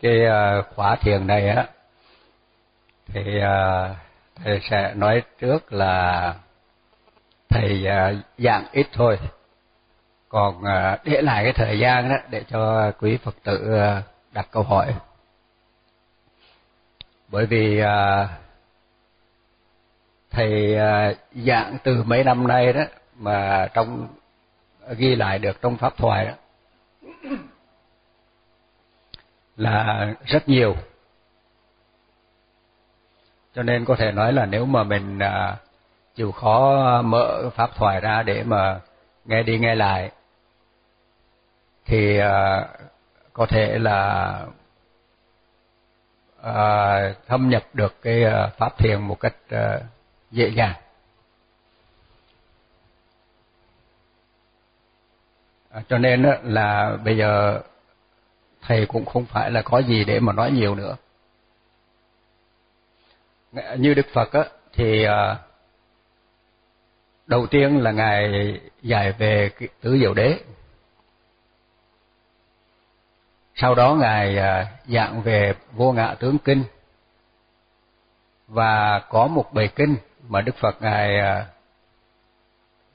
cái à, khóa thiền này á, thì à, thầy sẽ nói trước là thầy à, dạng ít thôi. Còn để lại cái thời gian đó để cho quý phật tử đặt câu hỏi. Bởi vì thầy dạng từ mấy năm nay đó mà trong, ghi lại được trong pháp thoại đó là rất nhiều. Cho nên có thể nói là nếu mà mình à, chịu khó mở pháp thoại ra để mà nghe đi nghe lại thì à, có thể là à, thâm nhập được cái à, pháp thiền một cách à, dễ dàng. À, cho nên là bây giờ thầy cũng không phải là có gì để mà nói nhiều nữa. Như đức phật á, thì à, đầu tiên là ngài dạy về tứ diệu đế. Sau đó ngài à, giảng về vô ngã tướng kinh. Và có một bài kinh mà đức phật ngài à,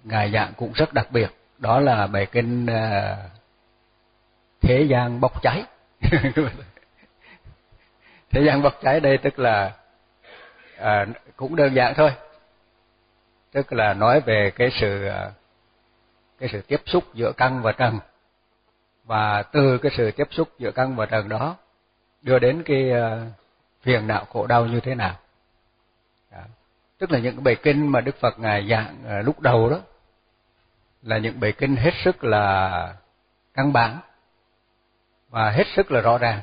ngài giảng cũng rất đặc biệt. Đó là bài kinh thế gian bốc cháy. Thế gian bốc cháy đây tức là à, cũng đơn giản thôi. Tức là nói về cái sự à, cái sự tiếp xúc giữa căn và trần. Và từ cái sự tiếp xúc giữa căn và trần đó đưa đến cái à, phiền não khổ đau như thế nào. Đó. tức là những cái bài kinh mà Đức Phật ngài giảng à, lúc đầu đó là những bài kinh hết sức là căn bản và hết sức là rõ ràng.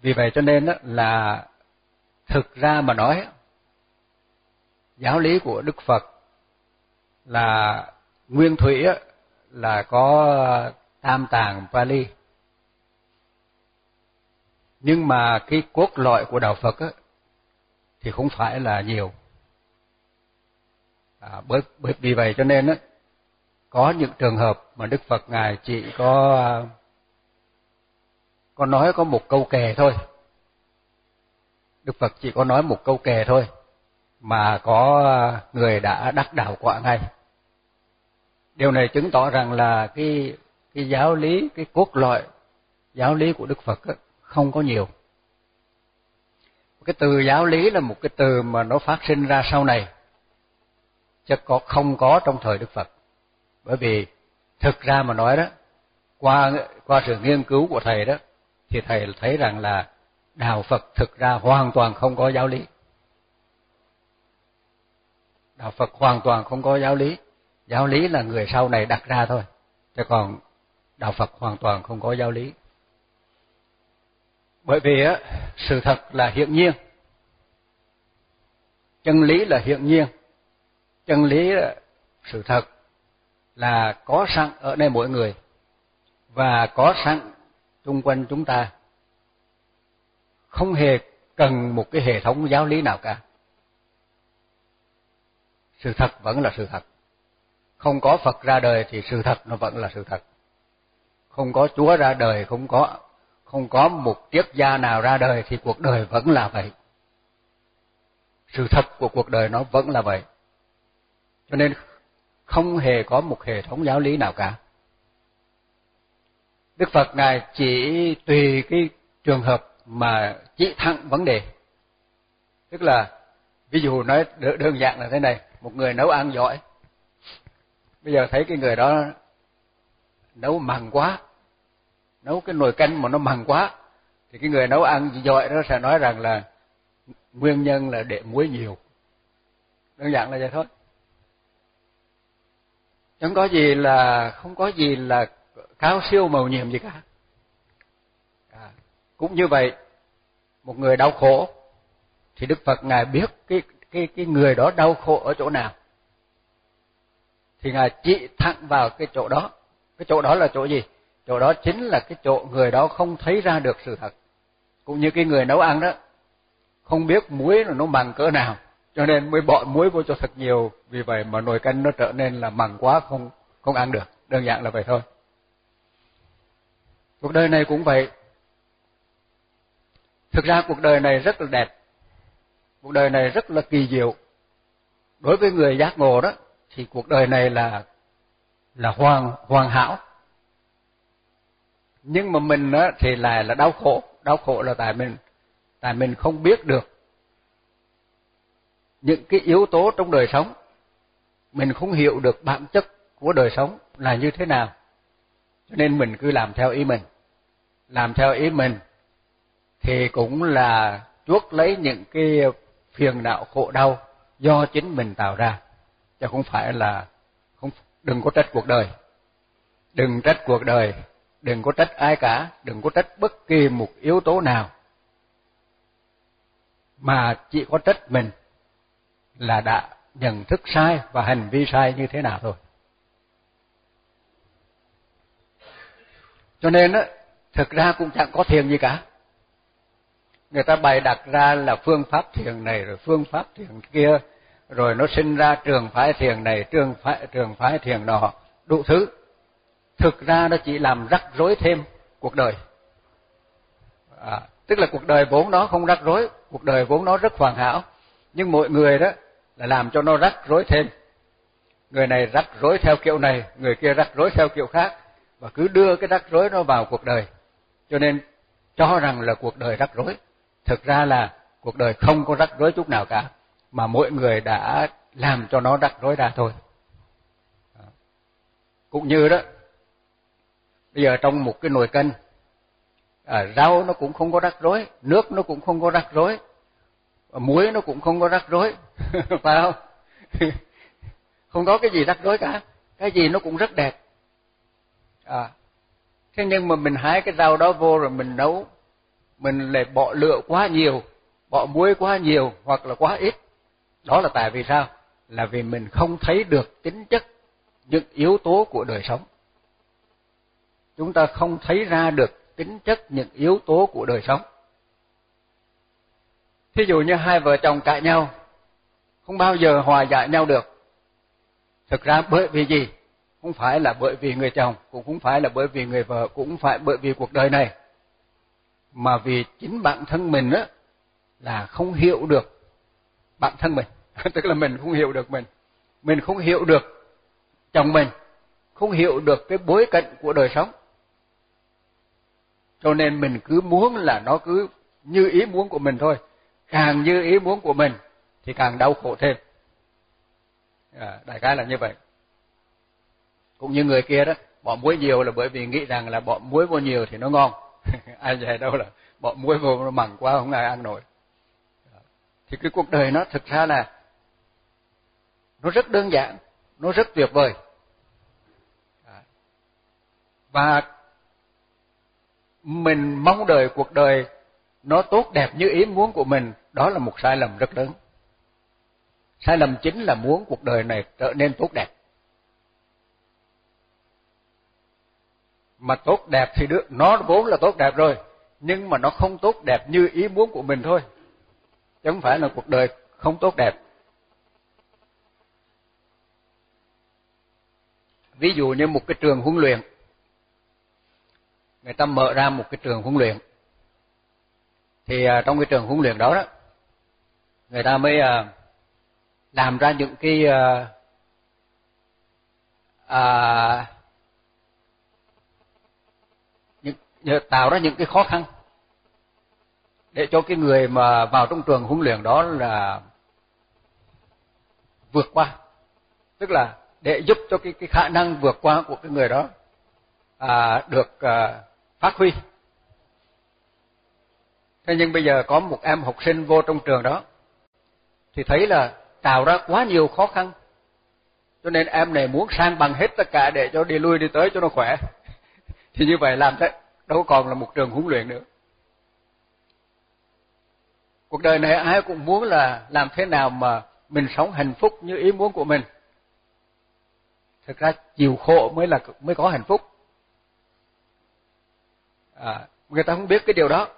Vì vậy cho nên là thực ra mà nói giáo lý của Đức Phật là nguyên thủy là có tam tạng Pali. Nhưng mà cái cốt lõi của đạo Phật thì không phải là nhiều. À, bởi bởi vì vậy cho nên á, có những trường hợp mà Đức Phật ngài chỉ có à, có nói có một câu kè thôi. Đức Phật chỉ có nói một câu kè thôi mà có à, người đã đắc đạo quả ngay. Điều này chứng tỏ rằng là cái cái giáo lý, cái cốt lõi giáo lý của Đức Phật không có nhiều. Cái từ giáo lý là một cái từ mà nó phát sinh ra sau này, chứ có không có trong thời Đức Phật. Bởi vì thực ra mà nói đó, qua qua sự nghiên cứu của thầy đó thì thầy thấy rằng là đạo Phật thực ra hoàn toàn không có giáo lý. Đạo Phật hoàn toàn không có giáo lý. Giáo lý là người sau này đặt ra thôi. Chứ còn đạo Phật hoàn toàn không có giáo lý. Bởi vì á sự thật là hiện nhiên. Chân lý là hiện nhiên. Chân lý là sự thật là có sẵn ở nơi mỗi người và có sẵn xung quanh chúng ta. Không hề cần một cái hệ thống giáo lý nào cả. Sự thật vẫn là sự thật. Không có phật ra đời thì sự thật nó vẫn là sự thật. Không có chúa ra đời không có không có một triết gia nào ra đời thì cuộc đời vẫn là vậy. Sự thật của cuộc đời nó vẫn là vậy. Cho nên không hề có một hệ thống giáo lý nào cả Đức Phật ngài chỉ tùy cái trường hợp mà chỉ thẳng vấn đề. Tức là ví dụ nói đơn giản là thế này, một người nấu ăn giỏi. Bây giờ thấy cái người đó nấu mặn quá, nấu cái nồi canh mà nó mặn quá thì cái người nấu ăn giỏi đó sẽ nói rằng là nguyên nhân là để muối nhiều. Đơn giản là vậy thôi. Chẳng có gì là không có gì là cao siêu màu nhiệm gì cả. À, cũng như vậy một người đau khổ thì đức phật ngài biết cái cái cái người đó đau khổ ở chỗ nào. Thì ngài chỉ thẳng vào cái chỗ đó. Cái chỗ đó là chỗ gì? Chỗ đó chính là cái chỗ người đó không thấy ra được sự thật. Cũng như cái người nấu ăn đó không biết muối là nó mặn cỡ nào cho nên mới bỏ muối vô cho thật nhiều. Vì vậy mà nồi canh nó trở nên là mặn quá, không không ăn được. Đơn giản là vậy thôi. Cuộc đời này cũng vậy. Thực ra cuộc đời này rất là đẹp. Cuộc đời này rất là kỳ diệu. Đối với người giác ngộ đó, thì cuộc đời này là là hoàn hoàn hảo. Nhưng mà mình á, thì lại là đau khổ. Đau khổ là tại mình tại mình không biết được những cái yếu tố trong đời sống, mình không hiểu được bản chất của đời sống là như thế nào. Cho nên mình cứ làm theo ý mình. Làm theo ý mình thì cũng là chuốc lấy những cái phiền não khổ đau do chính mình tạo ra. Chứ không phải là không, đừng có trách cuộc đời. Đừng trách cuộc đời, đừng có trách ai cả, đừng có trách bất kỳ một yếu tố nào mà chỉ có trách mình là đã nhận thức sai và hành vi sai như thế nào rồi. cho nên á thực ra cũng chẳng có thiền gì cả. Người ta bày đặt ra là phương pháp thiền này rồi phương pháp thiền kia rồi nó sinh ra trường phái thiền này trường phái trường phái thiền nọ đủ thứ. Thực ra nó chỉ làm rắc rối thêm cuộc đời. À, tức là cuộc đời vốn nó không rắc rối cuộc đời vốn nó rất hoàn hảo. Nhưng mọi người đó là làm cho nó rắc rối thêm. Người này rắc rối theo kiểu này người kia rắc rối theo kiểu khác và cứ đưa cái rắc rối nó vào cuộc đời. Cho nên cho rằng là cuộc đời rắc rối. Thực ra là cuộc đời không có rắc rối chút nào cả mà mỗi người đã làm cho nó rắc rối ra thôi. Cũng như đó bây giờ trong một cái nồi canh à, rau nó cũng không có rắc rối nước nó cũng không có rắc rối muối nó cũng không có rắc rối, phải không? Không có cái gì rắc rối cả. Cái gì nó cũng rất đẹp. À thế nhưng mà mình hái cái rau đó vô rồi mình nấu. Mình lại bỏ lựa quá nhiều, bỏ muối quá nhiều hoặc là quá ít. Đó là tại vì sao? Là vì mình không thấy được tính chất những yếu tố của đời sống. Chúng ta không thấy ra được tính chất những yếu tố của đời sống thí dụ như hai vợ chồng cãi nhau, không bao giờ hòa giải nhau được. Thực ra bởi vì gì? Không phải là bởi vì người chồng, cũng không phải là bởi vì người vợ, cũng không phải bởi vì cuộc đời này. Mà vì chính bản thân mình á, là không hiểu được bản thân mình. Tức là mình không hiểu được mình. Mình không hiểu được chồng mình, không hiểu được cái bối cảnh của đời sống. Cho nên mình cứ muốn là nó cứ như ý muốn của mình thôi càng như ý muốn của mình thì càng đau khổ thêm. À, đại khái là như vậy. Cũng như người kia đó bỏ muối nhiều là bởi vì nghĩ rằng là bỏ muối vô nhiều thì nó ngon. Ai về đâu là bỏ muối vô nó mặn quá không ai ăn nổi. Thì cái cuộc đời nó thực ra là nó rất đơn giản nó rất tuyệt vời. À, và mình mong đợi cuộc đời nó tốt đẹp như ý muốn của mình, đó là một sai lầm rất lớn. Sai lầm chính là muốn cuộc đời này trở nên tốt đẹp. Mà tốt đẹp thì được nó vốn là tốt đẹp rồi, nhưng mà nó không tốt đẹp như ý muốn của mình thôi. Chứ không phải là cuộc đời không tốt đẹp. Ví dụ như một cái trường huấn luyện. Người ta mở ra một cái trường huấn luyện thì à, trong cái trường huấn luyện đó đó người ta mới à, làm ra những cái à, à những, tạo ra những cái khó khăn để cho cái người mà vào trong trường huấn luyện đó là vượt qua. Tức là để giúp cho cái cái khả năng vượt qua của cái người đó à, được à, phát huy thế nhưng bây giờ có một em học sinh vô trong trường đó thì thấy là tạo ra quá nhiều khó khăn. Cho nên em này muốn sang bằng hết tất cả để cho đi lui đi tới cho nó khỏe. Thì như vậy làm thế đâu còn là một trường huấn luyện nữa. Cuộc đời này ai cũng muốn là làm thế nào mà mình sống hạnh phúc như ý muốn của mình. Thực ra chịu khổ mới là mới có hạnh phúc. À, người ta không biết cái điều đó.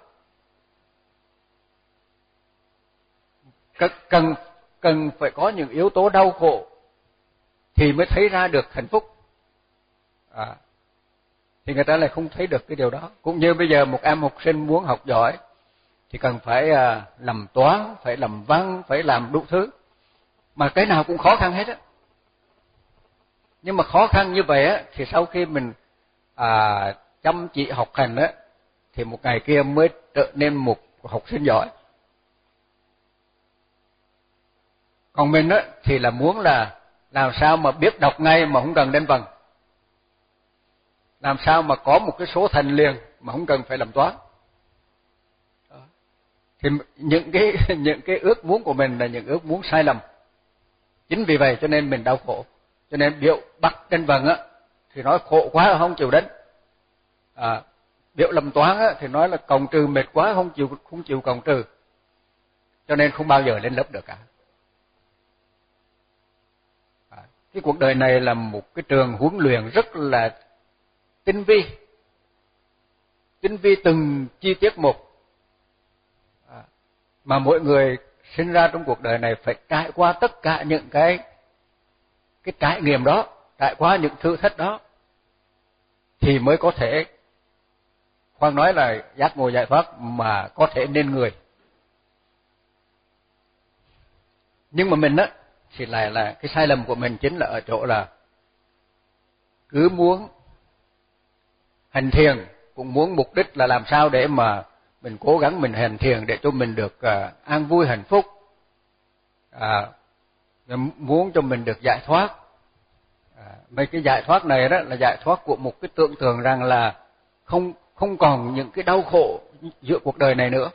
Cần cần phải có những yếu tố đau khổ thì mới thấy ra được hạnh phúc. À, thì người ta lại không thấy được cái điều đó. Cũng như bây giờ một em học sinh muốn học giỏi thì cần phải à, làm toán phải làm văn phải làm đủ thứ. Mà cái nào cũng khó khăn hết á. Nhưng mà khó khăn như vậy á thì sau khi mình à, chăm chỉ học hành á thì một ngày kia mới trở nên một học sinh giỏi. Còn mình á thì là muốn là làm sao mà biết đọc ngay mà không cần đến vần. Làm sao mà có một cái số thành liền mà không cần phải làm toán. Thì những cái những cái ước muốn của mình là những ước muốn sai lầm. Chính vì vậy cho nên mình đau khổ. Cho nên biểu bắt đến vần á thì nói khổ quá không chịu đến. À, biểu làm toán á thì nói là cộng trừ mệt quá không chịu không chịu cộng trừ. Cho nên không bao giờ lên lớp được cả à, cái cuộc đời này là một cái trường huấn luyện rất là tinh vi. Tinh vi từng chi tiết một. À, mà mỗi người sinh ra trong cuộc đời này phải trải qua tất cả những cái cái trải nghiệm đó, trải qua những thử thách đó, thì mới có thể, khoan nói là giác ngộ giải thoát mà có thể nên người. Nhưng mà mình á thì lại là cái sai lầm của mình chính là ở chỗ là cứ muốn hành thiền cũng muốn mục đích là làm sao để mà mình cố gắng mình hành thiền để cho mình được uh, an vui hạnh phúc. À, muốn cho mình được giải thoát. À, mấy cái giải thoát này đó là giải thoát của một cái tưởng tượng rằng là không không còn những cái đau khổ giữa cuộc đời này nữa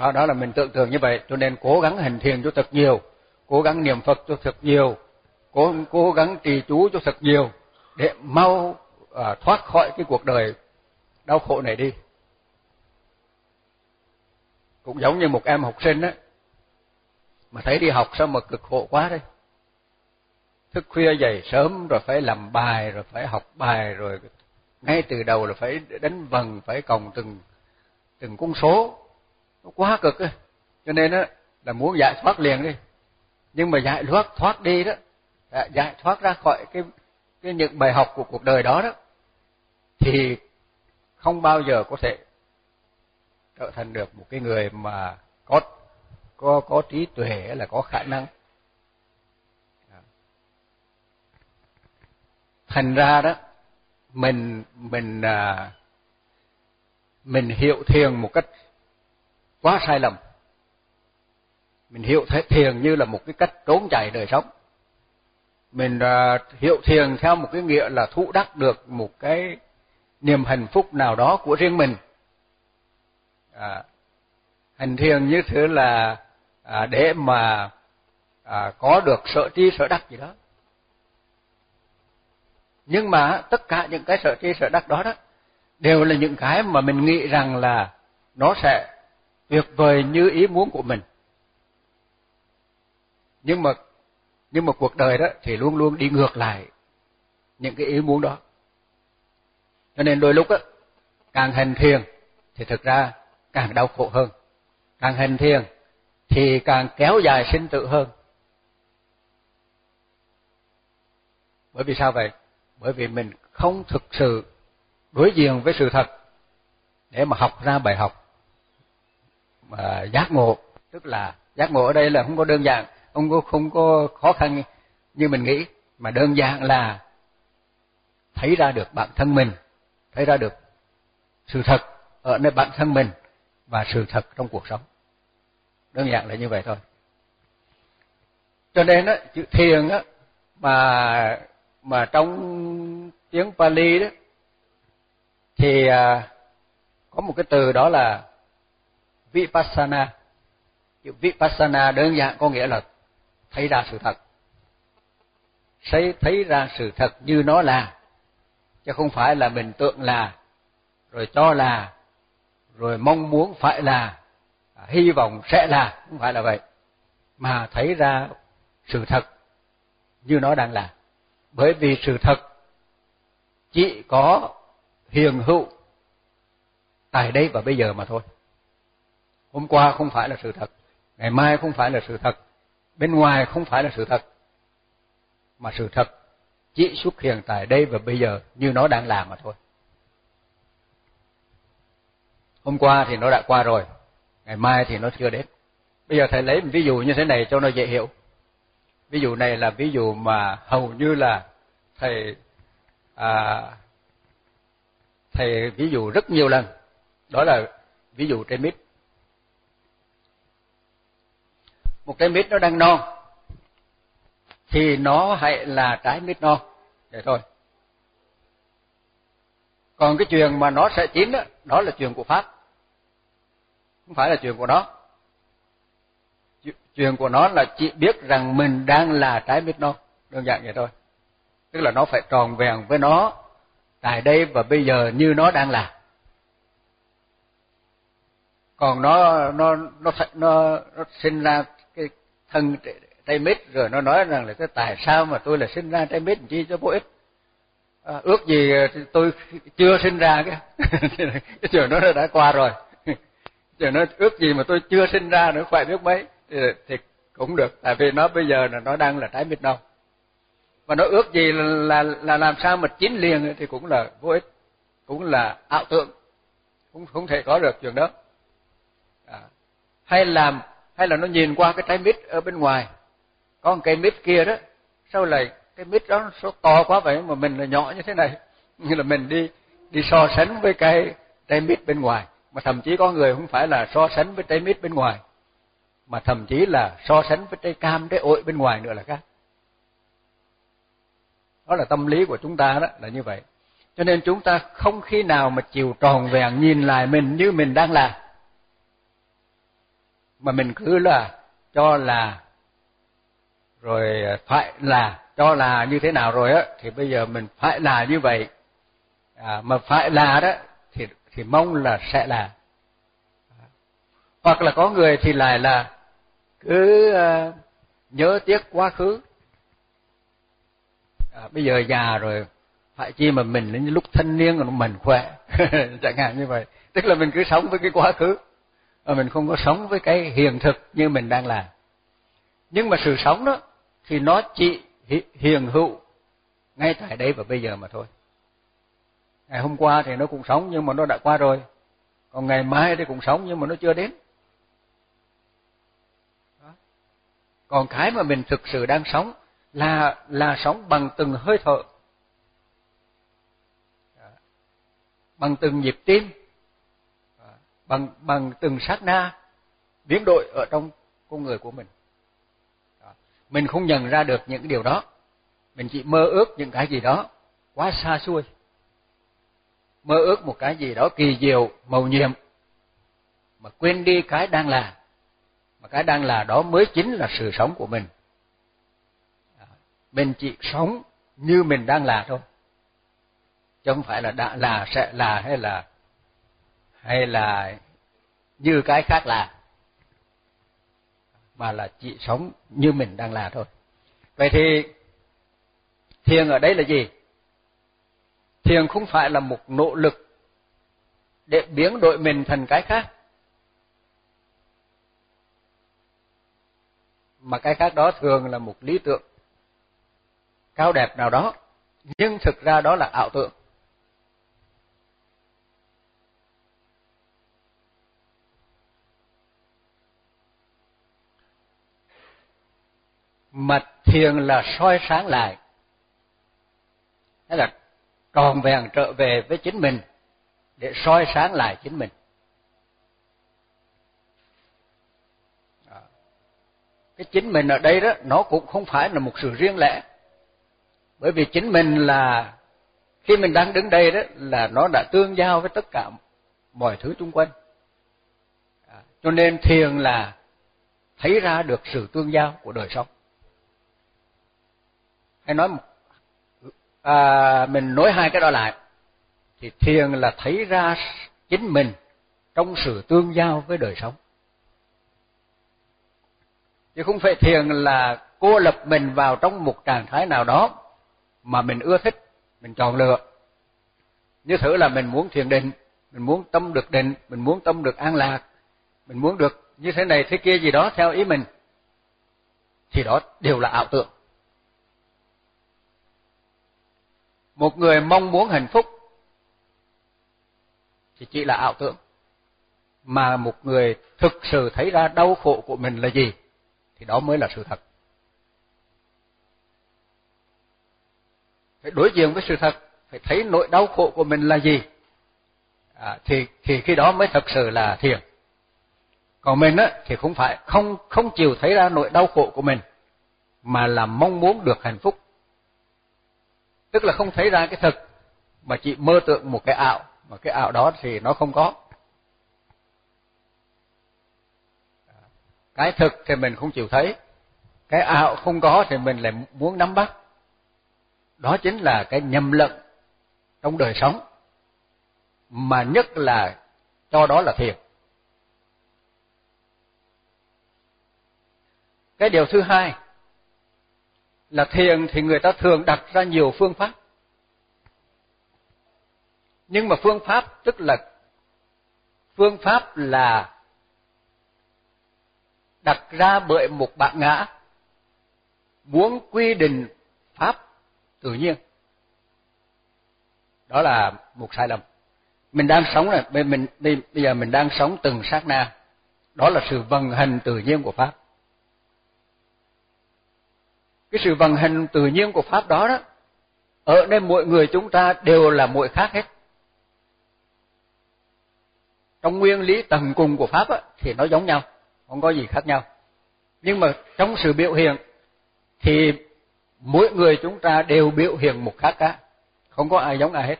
đó, đó là mình tưởng tượng như vậy. Cho nên cố gắng hành thiền cho thật nhiều cố gắng niệm phật cho thật nhiều cố cố gắng trì chú cho thật nhiều để mau à, thoát khỏi cái cuộc đời đau khổ này đi. Cũng giống như một em học sinh á mà thấy đi học sao mà cực khổ quá đây, thức khuya dậy sớm rồi phải làm bài rồi phải học bài rồi ngay từ đầu là phải đánh vần phải còng từng từng con số nó quá cực ấy, cho nên á là muốn giải thoát liền đi. Nhưng mà giải thoát thoát đi đó à, giải thoát ra khỏi cái cái những bài học của cuộc đời đó đó thì không bao giờ có thể trở thành được một cái người mà có có có trí tuệ là có khả năng. Thành ra đó mình mình à, mình hiểu thiền một cách quá sai lầm. Mình hiểu thiền như là một cái cách trốn chạy đời sống. Mình à, hiểu thiền theo một cái nghĩa là thụ đắc được một cái niềm hạnh phúc nào đó của riêng mình. À, hành thiền như thế là à, để mà à, có được sở tri sở đắc gì đó. Nhưng mà tất cả những cái sở tri sở đắc đó đó đều là những cái mà mình nghĩ rằng là nó sẽ tuyệt vời như ý muốn của mình. Nhưng mà nhưng mà cuộc đời đó thì luôn luôn đi ngược lại những cái ý muốn đó. Cho nên đôi lúc á, càng hành thiền thì thực ra càng đau khổ hơn. Càng hành thiền thì càng kéo dài sinh tử hơn. Bởi vì sao vậy? Bởi vì mình không thực sự đối diện với sự thật để mà học ra bài học mà giác ngộ, tức là giác ngộ ở đây là không có đơn giản, không có không có khó khăn như mình nghĩ, mà đơn giản là thấy ra được bản thân mình, thấy ra được sự thật ở nơi bản thân mình và sự thật trong cuộc sống. Đơn giản là như vậy thôi. Cho nên á, chữ thiền á, mà mà trong tiếng Pali đó, thì à, có một cái từ đó là vipassana. Chữ vipassana đơn giản có nghĩa là thấy ra sự thật. Thấy thấy ra sự thật như nó là. Chứ không phải là mình tượng là, rồi cho là, rồi mong muốn phải là à, hy vọng sẽ là. Không phải là vậy. Mà thấy ra sự thật như nó đang là. Bởi vì sự thật chỉ có hiền hữu tại đây và bây giờ mà thôi hôm qua không phải là sự thật ngày mai không phải là sự thật bên ngoài không phải là sự thật mà sự thật chỉ xuất hiện tại đây và bây giờ như nó đang làm mà thôi. Hôm qua thì nó đã qua rồi, ngày mai thì nó chưa đến. Bây giờ thầy lấy một ví dụ như thế này cho nó dễ hiểu. Ví dụ này là ví dụ mà hầu như là thầy à, thầy ví dụ rất nhiều lần. Đó là ví dụ trên mít. Một trái mít nó đang non thì nó hãy là trái mít non vậy thôi. Còn cái chuyện mà nó sẽ chín đó, đó là chuyện của Pháp. Không phải là chuyện của nó chuyện của nó là chỉ biết rằng mình đang là trái mít non đơn giản vậy thôi tức là nó phải tròn vẹn với nó tại đây và bây giờ như nó đang là còn nó nó nó nó, nó sinh ra thân tay mít rồi nó nói rằng là cái tại sao mà tôi là sinh ra tay mít chi cho vô ích? À, ước gì ờ, tôi chưa sinh ra cái cái chuyện đó đã qua rồi. Chuyện nó ước gì mà tôi chưa sinh ra nữa phải biết mấy thì, thì cũng được. Tại vì nó bây giờ là nó đang là trái mít đâu. Và nó ước gì là, là là làm sao mà chín liền thì cũng là vô ích cũng là ảo tưởng cũng không thể có được chuyện đó. À. hay làm hay là nó nhìn qua cái trái mít ở bên ngoài. Có một cây mít kia đó, sao lại cái mít đó nó to quá vậy mà mình là nhỏ như thế này? Như là mình đi đi so sánh với cái trái mít bên ngoài. Mà thậm chí có người không phải là so sánh với trái mít bên ngoài, mà thậm chí là so sánh với trái cam, trái ổi bên ngoài nữa là khác. Đó là tâm lý của chúng ta đó, là như vậy. Cho nên chúng ta không khi nào mà chịu tròn vẹn nhìn lại mình như mình đang là mà mình cứ là cho là rồi à, phải là cho là như thế nào rồi á thì bây giờ mình phải là như vậy. À, mà phải là đó thì thì mong là sẽ là. Hoặc là có người thì lại là cứ uh, nhớ tiếc quá khứ. À, bây giờ già rồi phải chi mà mình đến lúc thanh niên rồi mình khỏe. Chẳng hạn như vậy. Tức là mình cứ sống với cái quá khứ mà mình không có sống với cái hiện thực như mình đang làm. Nhưng mà sự sống đó, thì nó chỉ hiền hữu ngay tại đây và bây giờ mà thôi. Ngày hôm qua thì nó cũng sống nhưng mà nó đã qua rồi. Còn ngày mai thì cũng sống nhưng mà nó chưa đến. Còn cái mà mình thực sự đang sống là là sống bằng từng hơi thở. Bằng từng nhịp tim bằng bằng từng sát na, biến đổi ở trong con người của mình. Mình không nhận ra được những điều đó. Mình chỉ mơ ước những cái gì đó quá xa xôi. Mơ ước một cái gì đó kỳ diệu, màu nhiệm, mà quên đi cái đang là. Mà cái đang là đó mới chính là sự sống của mình. Mình chỉ sống như mình đang là thôi. Chứ không phải là đã, là sẽ là hay là hay là như cái khác là, mà là chỉ sống như mình đang là thôi. Vậy thì thiền ở đây là gì? Thiền không phải là một nỗ lực để biến đổi mình thành cái khác, mà cái khác đó thường là một lý tưởng cao đẹp nào đó, nhưng thực ra đó là ảo tưởng. Mà thiền là soi sáng lại. Hay là tròn vẹn trở về với chính mình để soi sáng lại chính mình. Cái chính mình ở đây đó, nó cũng không phải là một sự riêng lẻ. Bởi vì chính mình là, khi mình đang đứng đây đó, là nó đã tương giao với tất cả mọi thứ xung quanh. Cho nên thiền là thấy ra được sự tương giao của đời sống hay nói à, mình nói hai cái đó lại. Thì thiền là thấy ra chính mình trong sự tương giao với đời sống. Chứ không phải thiền là cô lập mình vào trong một trạng thái nào đó mà mình ưa thích mình chọn lựa. Như thử là mình muốn thiền định mình muốn tâm được định mình muốn tâm được an lạc mình muốn được như thế này thế kia gì đó theo ý mình thì đó đều là ảo tưởng. Một người mong muốn hạnh phúc. Thì chỉ là ảo tưởng. Mà một người thực sự thấy ra đau khổ của mình là gì thì đó mới là sự thật. Phải đối diện với sự thật phải thấy nỗi đau khổ của mình là gì. À, thì thì khi đó mới thật sự là thiền. Còn mình á thì không phải không không chịu thấy ra nỗi đau khổ của mình mà là mong muốn được hạnh phúc tức là không thấy ra cái thực, mà chỉ mơ tượng một cái ảo, mà cái ảo đó thì nó không có. Cái thực thì mình không chịu thấy, cái ảo không có thì mình lại muốn nắm bắt. Đó chính là cái nhầm lẫn trong đời sống, mà nhất là cho đó là thiền. Cái điều thứ hai là thiền thì người ta thường đặt ra nhiều phương pháp. Nhưng mà phương pháp tức là phương pháp là đặt ra bởi một bạn ngã muốn quy định pháp tự nhiên. Đó là một sai lầm. Mình đang sống này mình, mình bây giờ mình đang sống từng sát na. Đó là sự vận hành tự nhiên của pháp cái sự vận hành tự nhiên của pháp đó đó ở đây mỗi người chúng ta đều là mỗi khác hết. Trong nguyên lý tầng cùng của pháp á, thì nó giống nhau không có gì khác nhau. Nhưng mà trong sự biểu hiện thì mỗi người chúng ta đều biểu hiện một khác cả. Không có ai giống ai hết.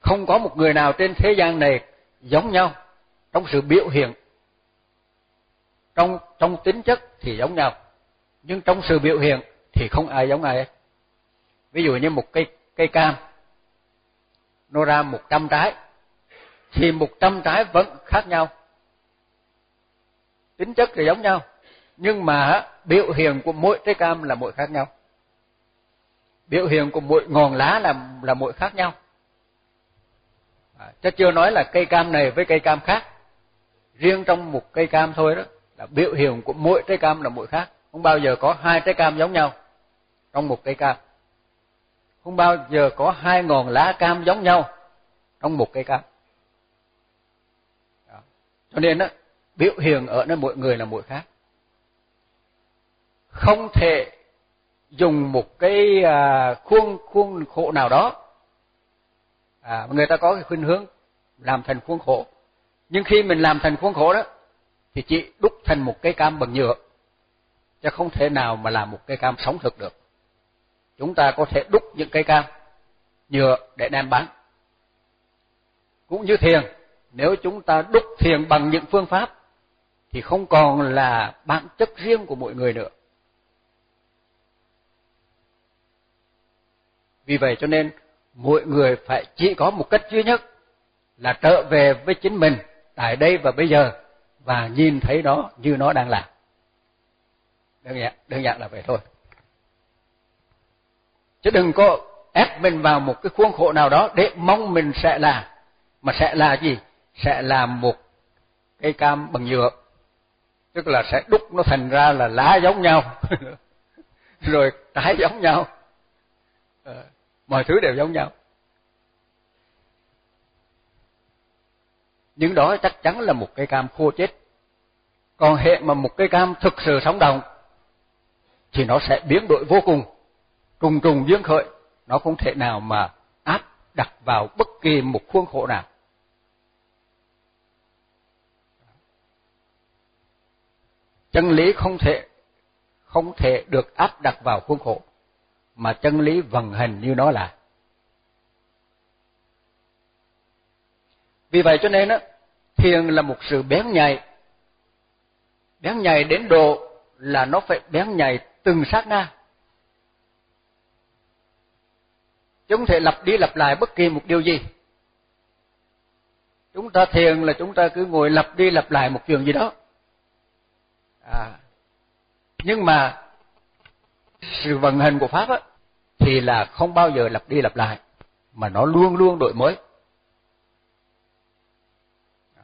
Không có một người nào trên thế gian này giống nhau trong sự biểu hiện. Trong trong tính chất thì giống nhau. Nhưng trong sự biểu hiện thì không ai giống ai hết. Ví dụ như một cây cây cam, nó ra một trăm trái, thì một trăm trái vẫn khác nhau. Tính chất thì giống nhau, nhưng mà biểu hiện của mỗi trái cam là mỗi khác nhau. Biểu hiện của mỗi ngọn lá là là mỗi khác nhau. À, chứ chưa nói là cây cam này với cây cam khác. Riêng trong một cây cam thôi đó, là biểu hiện của mỗi trái cam là mỗi khác. Không bao giờ có hai trái cam giống nhau trong một cây cam. Không bao giờ có hai ngọn lá cam giống nhau trong một cây cam. Đó. cho nên đó biểu hiện ở nơi mỗi người là mỗi khác. Không thể dùng một cái à, khuôn khuôn khổ nào đó à, người ta có cái khuynh hướng làm thành khuôn khổ. Nhưng khi mình làm thành khuôn khổ đó thì chỉ đúc thành một cây cam bằng nhựa chứ không thể nào mà làm một cây cam sống thực được chúng ta có thể đúc những cây cam nhựa để đem bán. Cũng như thiền, nếu chúng ta đúc thiền bằng những phương pháp, thì không còn là bản chất riêng của mỗi người nữa. Vì vậy cho nên, mỗi người phải chỉ có một cách duy nhất là trở về với chính mình tại đây và bây giờ và nhìn thấy nó như nó đang là. Đơn giản đơn giản là vậy thôi chứ đừng có ép mình vào một cái khuôn khổ nào đó để mong mình sẽ là. Mà sẽ là gì? Sẽ là một cây cam bằng nhựa. Tức là sẽ đúc nó thành ra là lá giống nhau. Rồi trái giống nhau. Ờ, mọi thứ đều giống nhau. Nhưng đó chắc chắn là một cây cam khô chết. Còn hệ mà một cây cam thực sự sống động, thì nó sẽ biến đổi vô cùng trùng trùng dương khởi nó không thể nào mà áp đặt vào bất kỳ một khuôn khổ nào. Chân lý không thể không thể được áp đặt vào khuôn khổ, mà chân lý vận hành như nó là. Vì vậy cho nên á, thiền là một sự bén nhạy. Bén nhạy đến độ là nó phải bén nhạy từng sát na. Chúng thể lặp đi lặp lại bất kỳ một điều gì. Chúng ta thiền là chúng ta cứ ngồi lặp đi lặp lại một chuyện gì đó. À nhưng mà sự vận hành của pháp á thì là không bao giờ lặp đi lặp lại mà nó luôn luôn đổi mới.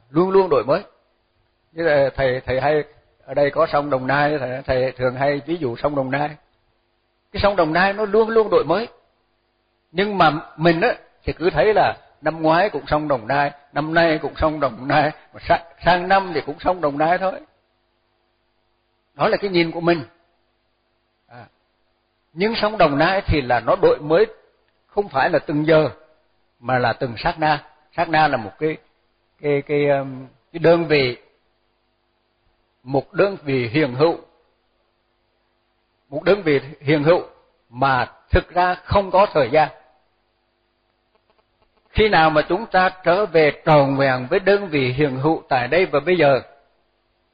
Luôn luôn đổi mới. Như là thầy thầy hay ở đây có sông Đồng Nai thầy, thầy thường hay ví dụ sông Đồng Nai. Cái sông Đồng Nai nó luôn luôn đổi mới nhưng mà mình á thì cứ thấy là năm ngoái cũng xong Đồng Nai, năm nay cũng xong Đồng Nai, mà sang, sang năm thì cũng xong Đồng Nai thôi. Đó là cái nhìn của mình. À. Nhưng xong Đồng Nai thì là nó đổi mới không phải là từng giờ mà là từng sát na. Sát na là một cái cái cái um, cái đơn vị một đơn vị hiện hữu một đơn vị hiện hữu mà thực ra không có thời gian khi nào mà chúng ta trở về tròn vẹn với đơn vị hiện hữu tại đây và bây giờ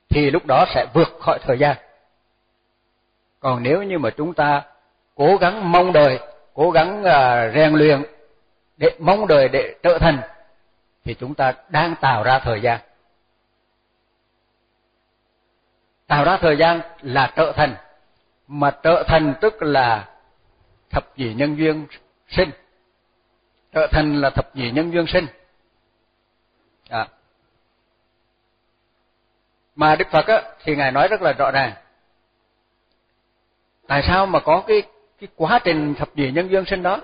thì lúc đó sẽ vượt khỏi thời gian. Còn nếu như mà chúng ta cố gắng mong đợi cố gắng uh, rèn luyện để mong đợi để trở thành thì chúng ta đang tạo ra thời gian. Tạo ra thời gian là trở thành mà trở thành tức là thập nhị nhân duyên sinh thành là thập nhị nhân duyên sinh. À. mà đức phật á, thì ngài nói rất là rõ ràng. Tại sao mà có cái cái quá trình thập nhị nhân duyên sinh đó?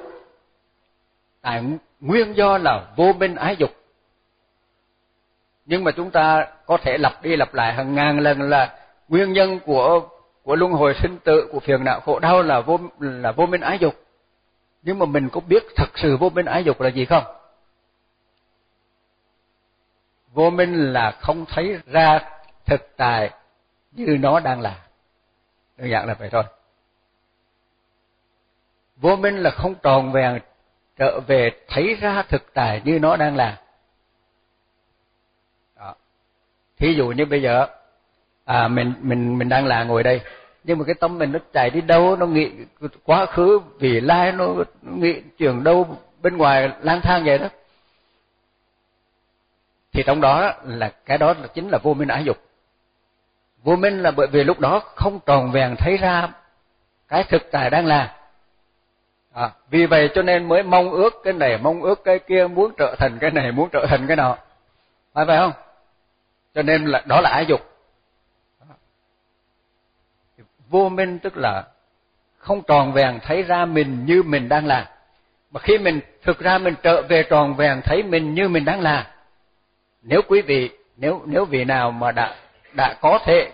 Tại nguyên do là vô minh ái dục. Nhưng mà chúng ta có thể lặp đi lặp lại hàng ngàn lần là nguyên nhân của của luân hồi sinh tử, của phiền não khổ đau là vô là vô minh ái dục nhưng mà mình có biết thật sự vô minh ái dục là gì không? Vô minh là không thấy ra thực tại như nó đang là. Đơn giản là vậy thôi. Vô minh là không tròn vẹn trở về thấy ra thực tại như nó đang là. Đó. Thí dụ như bây giờ à mình mình mình đang là ngồi đây nhưng mà cái tâm mình nó chạy đi đâu nó nghĩ quá khứ vì lai nó, nghĩ chuyện đâu bên ngoài lang thang vậy đó. Thì trong đó là cái đó là chính là vô minh ái dục. Vô minh là bởi vì lúc đó không tròn vẹn thấy ra cái thực tại đang là. À, vì vậy cho nên mới mong ước cái này mong ước cái kia muốn trở thành cái này muốn trở thành cái nọ. Phải phải không? Cho nên là đó là ái dục vô minh, tức là không tròn vẹn thấy ra mình như mình đang là. Mà khi mình thực ra mình trở về tròn vẹn thấy mình như mình đang là, nếu quý vị, nếu nếu vị nào mà đã đã có thể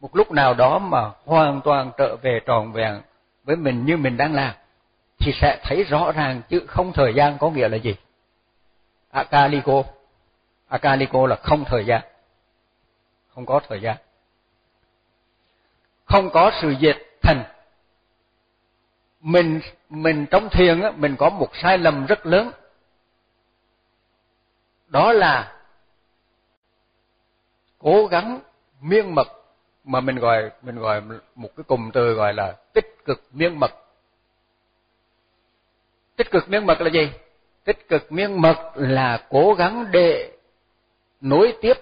một lúc nào đó mà hoàn toàn trở về tròn vẹn với mình như mình đang là, thì sẽ thấy rõ ràng chứ không thời gian có nghĩa là gì. Akaliko akaliko là không thời gian. Không có thời gian không có sự diệt thành. Mình mình trong thiền á, mình có một sai lầm rất lớn. Đó là cố gắng miên mật, mà mình gọi mình gọi một cái cụm từ gọi là tích cực miên mật. Tích cực miên mật là gì? Tích cực miên mật là cố gắng để nối tiếp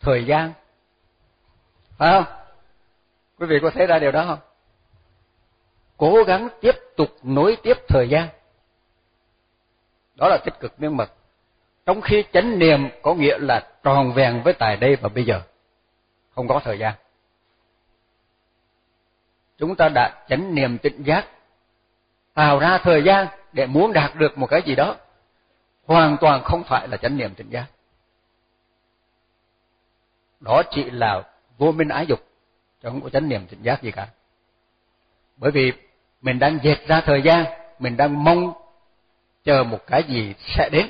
thời gian. Phải không? Quý vị có thấy ra điều đó không? Cố gắng tiếp tục nối tiếp thời gian. Đó là tích cực miên mật. Trong khi chánh niệm có nghĩa là tròn vẹn với tại đây và bây giờ, không có thời gian. Chúng ta đã chánh niệm tỉnh giác, tạo ra thời gian để muốn đạt được một cái gì đó, hoàn toàn không phải là chánh niệm tỉnh giác. Đó chỉ là vô minh ái dục chứ không có chánh niệm tỉnh giác gì cả. Bởi vì mình đang dệt ra thời gian, mình đang mong chờ một cái gì sẽ đến.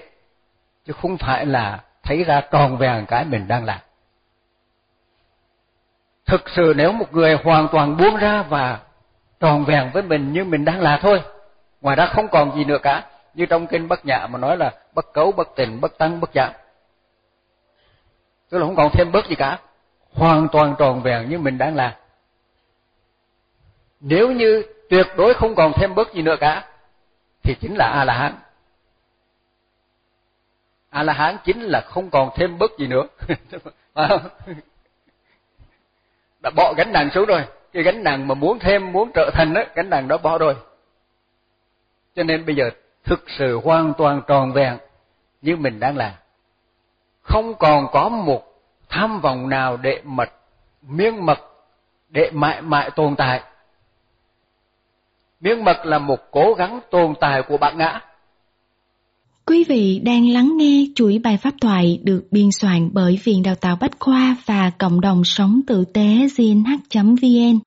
Chứ không phải là thấy ra tròn vẹn cái mình đang làm. Thực sự nếu một người hoàn toàn buông ra và tròn vẹn với mình như mình đang là thôi, ngoài ra không còn gì nữa cả. Như trong kinh bất nhã mà nói là bất cấu bất tình, bất tăng, bất giảm. Tức là không còn thêm bớt gì cả hoàn toàn tròn vẹn như mình đang là nếu như tuyệt đối không còn thêm bớt gì nữa cả, thì chính là a la hán a la hán chính là không còn thêm bớt gì nữa. Đã bỏ gánh nặng xuống rồi. Cái gánh nặng mà muốn thêm, muốn trở thành đó gánh nặng đó bỏ rồi. Cho nên bây giờ thực sự hoàn toàn tròn vẹn như mình đang làm. Không còn có một tham vọng nào để mật miếng mật, để mãi mãi tồn tại miếng mật là một cố gắng tồn tại của bạn ngã Quý vị đang lắng nghe chuỗi bài pháp thoại được biên soạn bởi Viện Đào tạo Bách Khoa và Cộng đồng Sống Tử tế gnh.vn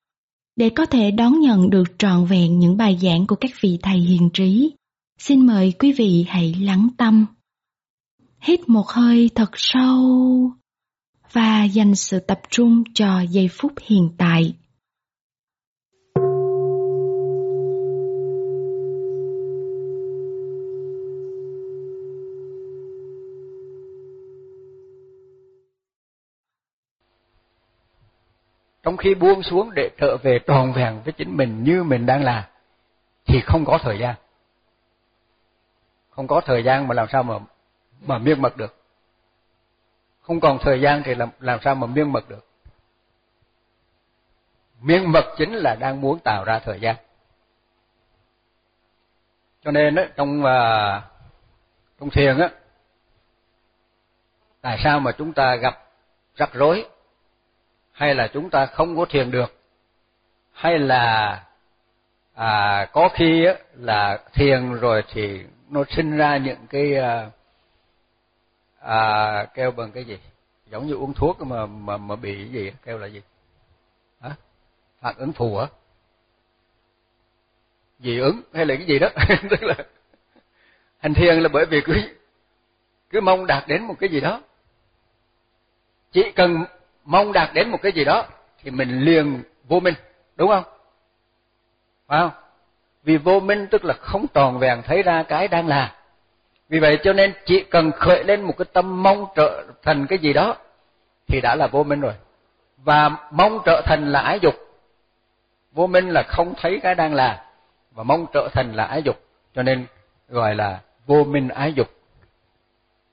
để có thể đón nhận được trọn vẹn những bài giảng của các vị thầy hiền trí. Xin mời quý vị hãy lắng tâm. Hít một hơi thật sâu và dành sự tập trung cho giây phút hiện tại. trong khi buông xuống để trở về tròn vẹn với chính mình như mình đang là, thì không có thời gian không có thời gian mà làm sao mà mà miên mật được không còn thời gian thì làm làm sao mà miên mật được? Miên mật chính là đang muốn tạo ra thời gian. Cho nên đó, trong uh, trong thiền á tại sao mà chúng ta gặp rắc rối? Hay là chúng ta không có thiền được? Hay là à, có khi á, là thiền rồi thì nó sinh ra những cái à, à, kêu bằng cái gì? Giống như uống thuốc mà mà mà bị cái gì? Kêu là gì? Hả? Phản ứng phù á dị ứng hay là cái gì đó? Tức là hành thiền là bởi vì cứ cứ mong đạt đến một cái gì đó. Chỉ cần mong đạt đến một cái gì đó thì mình liền vô minh đúng không? Phải không? Vì vô minh tức là không tròn vẹn thấy ra cái đang là vì vậy cho nên chỉ cần khởi lên một cái tâm mong trở thành cái gì đó thì đã là vô minh rồi. Và mong trở thành là ái dục. Vô minh là không thấy cái đang là và mong trở thành là ái dục. Cho nên gọi là vô minh ái dục.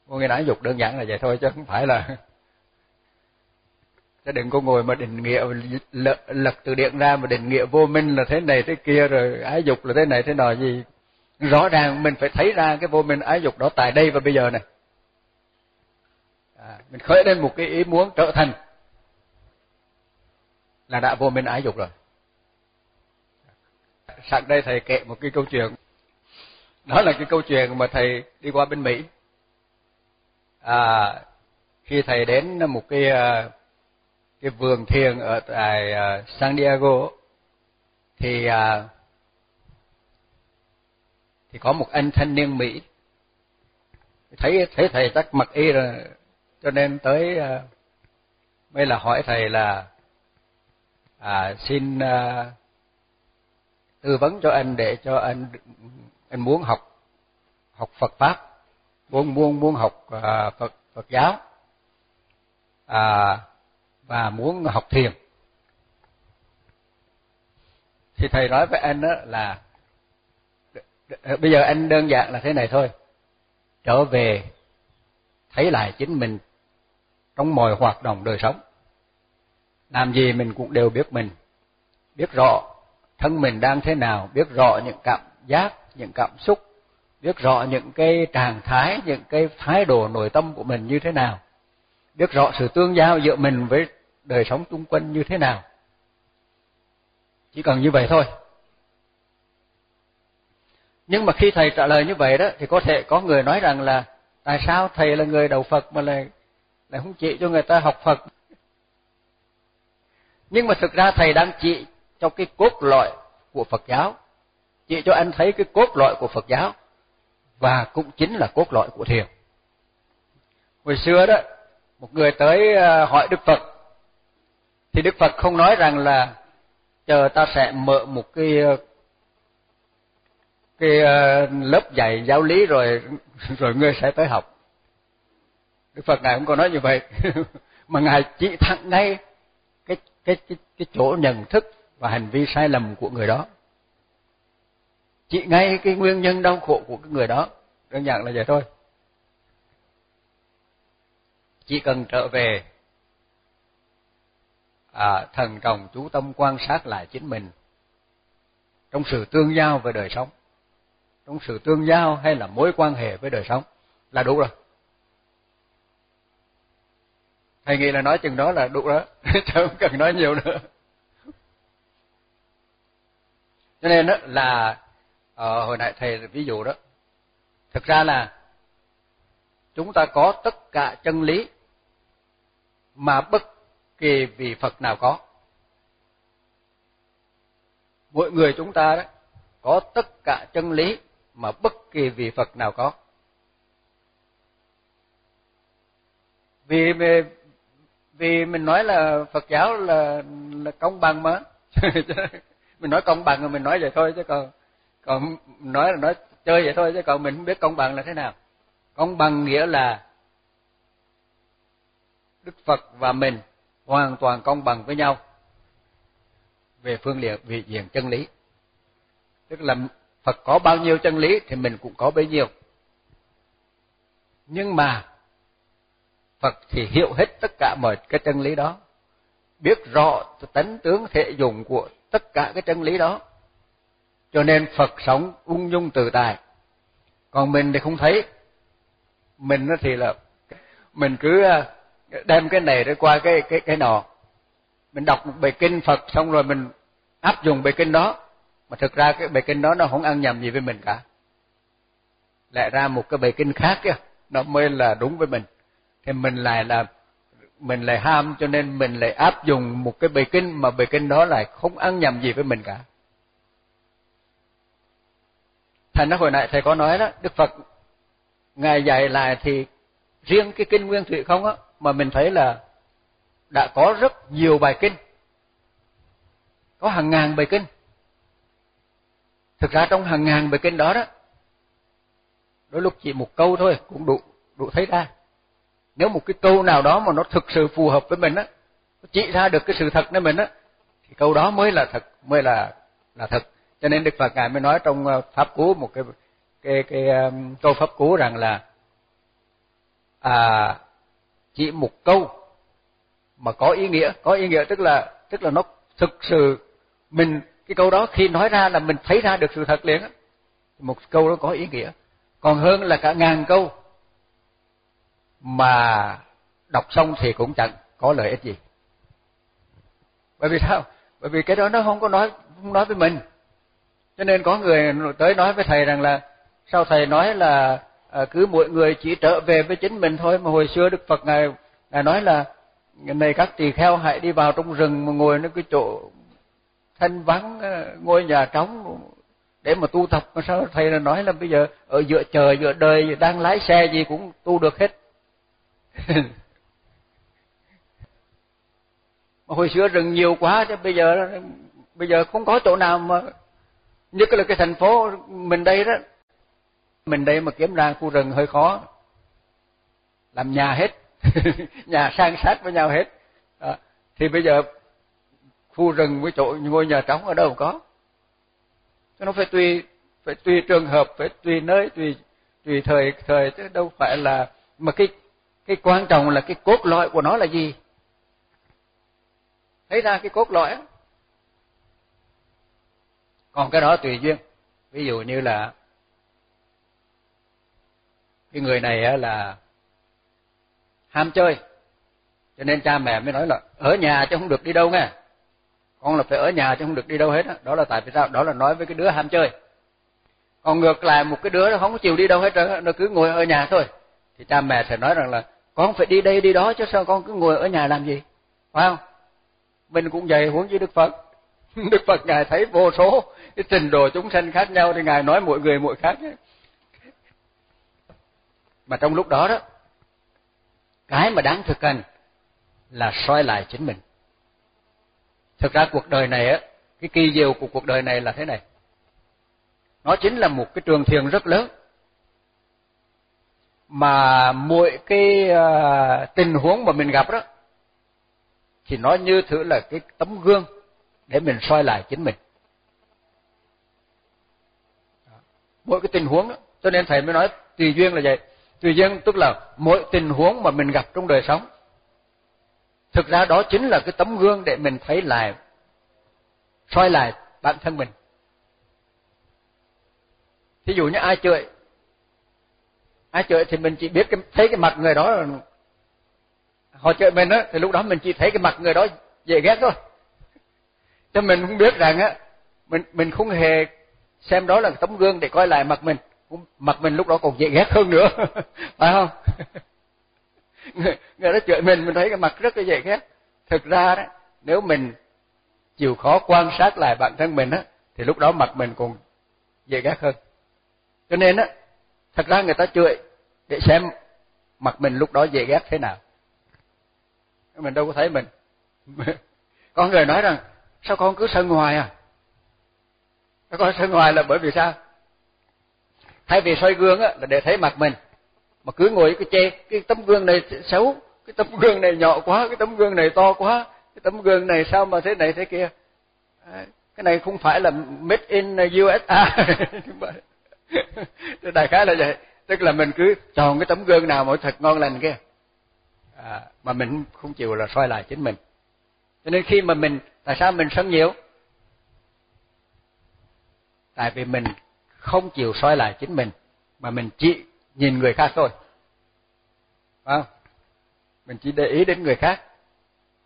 Vô minh ái dục đơn giản là vậy thôi chứ không phải là chứ đừng có ngồi mà định nghĩa lật, lật từ điển ra mà định nghĩa vô minh là thế này thế kia rồi ái dục là thế này thế nọ gì rõ ràng mình phải thấy ra cái vô minh ái dục đó tại đây và bây giờ này. À, mình khởi lên một cái ý muốn trở thành là đã vô minh ái dục rồi. Sẵn đây thầy kể một cái câu chuyện. Đó là cái câu chuyện mà thầy đi qua bên Mỹ. À, khi thầy đến một cái à, cái vườn thiền ở tại à, San Diego thì à, thì có một anh thanh niên Mỹ. Thấy thấy thầy chắc mặc y rồi cho nên tới à, mới là hỏi thầy là à, xin à, tư vấn cho anh để cho anh anh muốn học học Phật pháp muốn muốn muốn học à, Phật Phật giáo à và muốn học thiền. Thì thầy nói với anh đó là Ờ, bây giờ anh đơn giản là thế này thôi trở về, thấy lại chính mình trong mọi hoạt động đời sống làm gì mình cũng đều biết mình, biết rõ thân mình đang thế nào, biết rõ những cảm giác, những cảm xúc, biết rõ những cái trạng thái, những cái thái độ, nội tâm của mình như thế nào biết rõ sự tương giao giữa mình với đời sống xung quanh như thế nào. Chỉ cần như vậy thôi. Nhưng mà khi thầy trả lời như vậy đó thì có thể có người nói rằng là tại sao thầy là người đầu Phật mà lại lại không chỉ cho người ta học Phật. Nhưng mà thực ra thầy đang chỉ cho cái cốt lõi của Phật giáo, chỉ cho anh thấy cái cốt lõi của Phật giáo và cũng chính là cốt lõi của thiền. Hồi xưa đó, một người tới ờ, hỏi Đức Phật thì Đức Phật không nói rằng là chờ ta sẽ mở một cái ờ, cái ờ, lớp dạy giáo lý rồi rồi ngươi sẽ tới học. Đức Phật ngài không có nói như vậy, mà ngài chỉ thẳng ngay cái cái cái cái chỗ nhận thức và hành vi sai lầm của người đó. Chỉ ngay cái nguyên nhân đau khổ của cái người đó, đơn giản là vậy thôi. Chỉ cần trở về à, thần trọng chú tâm quan sát lại chính mình trong sự tương giao với đời sống trong sự tương giao hay là mối quan hệ với đời sống là đủ rồi. Thầy nghĩ là nói chừng đó là đủ đó chứ không cần nói nhiều nữa. Cho nên đó là ở ờ, hồi nãy thầy ví dụ đó. Thực ra là chúng ta có tất cả chân lý mà bất kỳ vị Phật nào có. Mỗi người chúng ta đó có tất cả chân lý mà bất kỳ vị Phật nào có. Vì vì mình nói là Phật giáo là là công bằng mà. Mình nói công bằng rồi mình nói vậy thôi chứ còn còn nói là nói chơi vậy thôi chứ còn mình không biết công bằng là thế nào. Công bằng nghĩa là Đức Phật và mình hoàn toàn công bằng với nhau về phương diện vị diện chân lý. Tức là Phật có bao nhiêu chân lý thì mình cũng có bấy nhiêu. Nhưng mà Phật thì hiểu hết tất cả mọi cái chân lý đó, biết rõ tánh tướng thể dụng của tất cả cái chân lý đó. Cho nên Phật sống ung dung tự tại. Còn mình thì không thấy. Mình thì là mình cứ ờ, đem cái này để qua cái cái cái nọ. Mình đọc một bài kinh Phật xong rồi mình áp dụng bài kinh đó mà thực ra cái bài kinh đó nó không ăn nhầm gì với mình cả. Lại ra một cái bài kinh khác kia nó mới là đúng với mình. Thì mình lại là, mình lại ham cho nên mình lại áp dụng một cái bài kinh mà bài kinh đó lại không ăn nhầm gì với mình cả. Thành nó hồi nãy thầy có nói đó, đức phật ngài dạy lại thì riêng cái kinh nguyên thủy không á, mà mình thấy là đã có rất nhiều bài kinh. Có hàng ngàn bài kinh thực ra trong hàng ngàn bài kinh đó đó đôi lúc chỉ một câu thôi cũng đủ đủ thấy ra. Nếu một cái câu nào đó mà nó thực sự phù hợp với mình á chỉ ra được cái sự thật nơi mình á thì câu đó mới là thật mới là là thật. Cho nên đức phật ngài mới nói trong ờ, pháp cú một cái cái cái um, câu pháp cú rằng là à chỉ một câu mà có ý nghĩa có ý nghĩa tức là tức là nó thực sự mình cái câu đó khi nói ra là mình thấy ra được sự thật liền á. Một câu đó có ý nghĩa. Còn hơn là cả ngàn câu mà đọc xong thì cũng chẳng có lợi ích gì. Bởi vì sao? Bởi vì cái đó nó không có nói không nói với mình. Cho nên có người tới nói với thầy rằng là sao thầy nói là à, cứ mỗi người chỉ trở về với chính mình thôi mà hồi xưa Đức Phật ngài ngài nói là này các tỳ kheo hãy đi vào trong rừng mà ngồi nơi cái chỗ thanh vắng ờ, ngôi nhà trống. Để mà tu tập mà sao thầy là nói là bây giờ ở giữa trời giữa đời đang lái xe gì cũng tu được hết? Mà hồi xưa rừng nhiều quá chứ bây giờ bây giờ không có chỗ nào mà nhất là cái thành phố mình đây đó. Mình đây mà kiếm ra khu rừng hơi khó. Làm nhà hết nhà sang sát với nhau hết. À, thì bây giờ khu rừng với chỗ ngôi nhà trống ở đâu có. Cho nó phải tùy phải tùy trường hợp, phải tùy nơi, tùy tùy thời thời, chứ đâu phải là, mà cái cái quan trọng là cái cốt lõi của nó là gì? Thấy ra cái cốt lõi còn cái đó tùy duyên. Ví dụ như là, cái người này là ham chơi, cho nên cha mẹ mới nói là, ở nhà chứ không được đi đâu nghe con là phải ở nhà chứ không được đi đâu hết đó, đó là tại vì sao? Đó là nói với cái đứa ham chơi. Còn ngược lại một cái đứa nó không có chịu đi đâu hết trơn nó cứ ngồi ở nhà thôi. Thì cha mẹ sẽ nói rằng là con phải đi đây đi đó chứ sao con cứ ngồi ở nhà làm gì? Phải không? Mình cũng vậy huống với đức phật. Đức phật ngài thấy vô số cái trình độ chúng sanh khác nhau thì ngài nói mỗi người mỗi khác mà trong lúc đó đó cái mà đáng thực hành là soi lại chính mình thực ra cuộc đời này á cái kỳ diệu của cuộc đời này là thế này. Nó chính là một cái trường thiền rất lớn. Mà mỗi cái uh, tình huống mà mình gặp đó thì nó như thử là cái tấm gương để mình soi lại chính mình. Mỗi cái tình huống đó, cho nên thầy mới nói tùy duyên là vậy. Tùy duyên tức là mỗi tình huống mà mình gặp trong đời sống thực ra đó chính là cái tấm gương để mình thấy lại soi lại bản thân mình. Thí dụ như ai chửi ai chửi thì mình chỉ biết cái, thấy cái mặt người đó họ chửi mình á thì lúc đó mình chỉ thấy cái mặt người đó dễ ghét thôi. Cho mình không biết rằng á mình mình không hề xem đó là tấm gương để coi lại mặt mình. Mặt mình lúc đó còn dễ ghét hơn nữa phải không? người, người đó chửi mình mình thấy cái mặt rất là vậy ghét thực ra đó nếu mình chịu khó quan sát lại bản thân mình á thì lúc đó mặt mình còn dễ ghét hơn. Cho nên á thật ra người ta chửi để xem mặt mình lúc đó dễ ghét thế nào. Mình đâu có thấy mình. Có người nói rằng sao con cứ sân hoài à? Sao con sân hoài là bởi vì sao? Thay vì soi gương á là để thấy mặt mình mà cứ ngồi cái che cái tấm gương này xấu cái tấm gương này nhỏ quá cái tấm gương này to quá cái tấm gương này sao mà thế này thế kia? Cái này không phải là made in USA đại khái là vậy. Tức là mình cứ chọn cái tấm gương nào mà thật ngon lành kia. À, mà mình không chịu là soi lại chính mình. Cho nên khi mà mình tại sao mình sân nhiều tại vì mình không chịu soi lại chính mình mà mình chỉ nhìn người khác thôi. Phải không? Mình chỉ để ý đến người khác.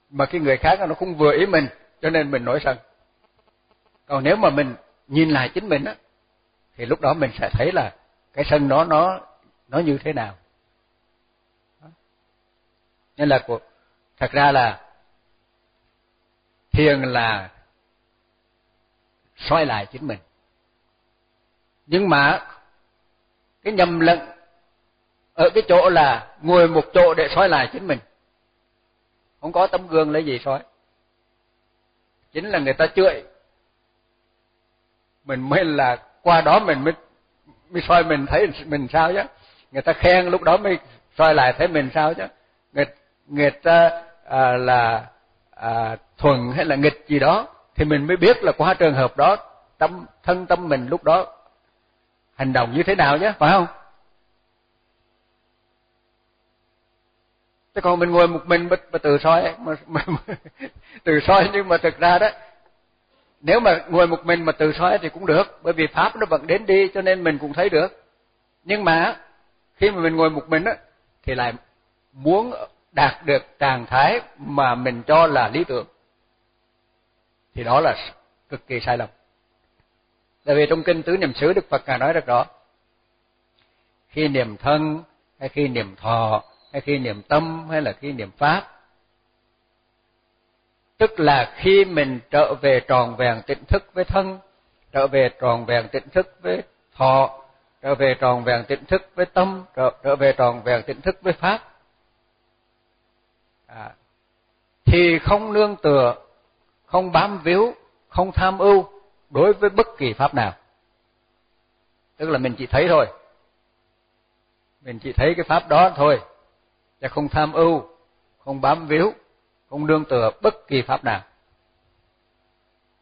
Mà cái người khác nó không vừa ý mình, cho nên mình nổi sân. Còn nếu mà mình nhìn lại chính mình á, thì lúc đó mình sẽ thấy là cái sân đó nó nó như thế nào. Nên là cuộc thật ra là thiền là soi lại chính mình. Nhưng mà cái nhầm lẫn ở cái chỗ là ngồi một chỗ để soi lại chính mình. Không có tấm gương lấy gì soi chính là người ta chửi. Mình mới là qua đó mình mới mới soi mình thấy mình sao chứ. Người ta khen lúc đó mới soi lại thấy mình sao chứ. Người người ta à, là à, thuần hay là nghịch gì đó thì mình mới biết là qua trường hợp đó tâm thân tâm mình lúc đó hành động như thế nào nhé phải không? Chứ còn mình ngồi một mình mà, mà từ soi mà, mà, mà từ soi nhưng mà thực ra đó nếu mà ngồi một mình mà từ soi thì cũng được bởi vì pháp nó vẫn đến đi cho nên mình cũng thấy được. Nhưng mà khi mà mình ngồi một mình á thì lại muốn đạt được trạng thái mà mình cho là lý tưởng. Thì đó là cực kỳ sai lầm. Tại vì trong kinh tứ niệm xứ đức phật ngài nói rất rõ khi niệm thân hay khi niệm thọ hay khi niệm tâm hay là khi niệm pháp. Tức là khi mình trở về tròn vẹn tỉnh thức với thân trở về tròn vẹn tỉnh thức với thọ trở về tròn vẹn tỉnh thức với tâm trở, trở về tròn vẹn tỉnh thức với pháp. À, thì không nương tựa không bám víu không tham ưu đối với bất kỳ pháp nào. Tức là mình chỉ thấy thôi. Mình chỉ thấy cái pháp đó thôi và không tham ưu không bám víu không đương tựa bất kỳ pháp nào.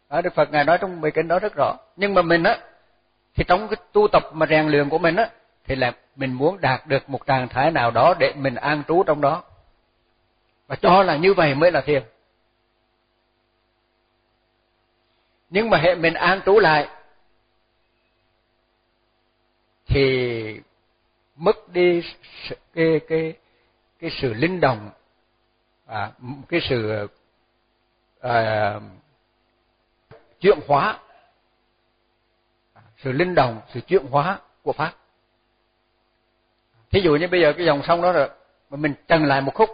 Đó, Đức Phật ngài nói trong bài kinh đó rất rõ. Nhưng mà mình á thì trong cái tu tập mà rèn luyện của mình á thì là mình muốn đạt được một trạng thái nào đó để mình an trú trong đó. Và cho là như vậy mới là thiền. Nhưng mà hệ mình an trú lại thì mất đi cái cái cái sự linh động à, cái sự à, chuyển hóa sự linh động sự chuyển hóa của pháp. Thí dụ như bây giờ cái dòng sông đó rồi mà mình trần lại một khúc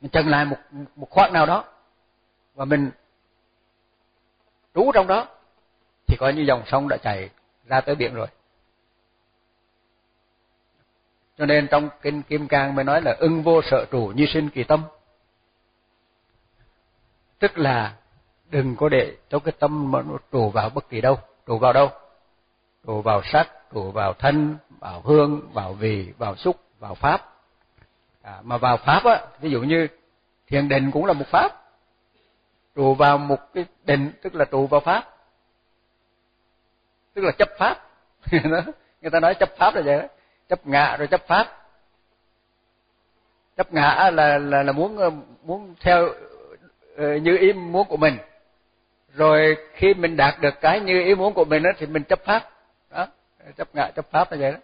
mình trần lại một một khoảng nào đó và mình trú trong đó thì coi như dòng sông đã chảy ra tới biển rồi cho nên trong kinh Kim Cang mới nói là ưng vô sợ trụ như sinh kỳ tâm. Tức là đừng có để cho cái tâm mà nó trụ vào bất kỳ đâu, trụ vào đâu? Trụ vào sắc, trụ vào thân, vào hương, vào vị, vào xúc, vào pháp. À, mà vào pháp á, ví dụ như thiền định cũng là một pháp. Trụ vào một cái định tức là trụ vào pháp. Tức là chấp pháp. người ta nói chấp pháp là vậy đó chấp ngã rồi chấp pháp. Chấp ngã là là là muốn ờ, muốn theo ờ, như ý muốn của mình. Rồi khi mình đạt được cái như ý muốn của mình đó thì mình chấp pháp. Đó, chấp ngã, chấp pháp là vậy đó.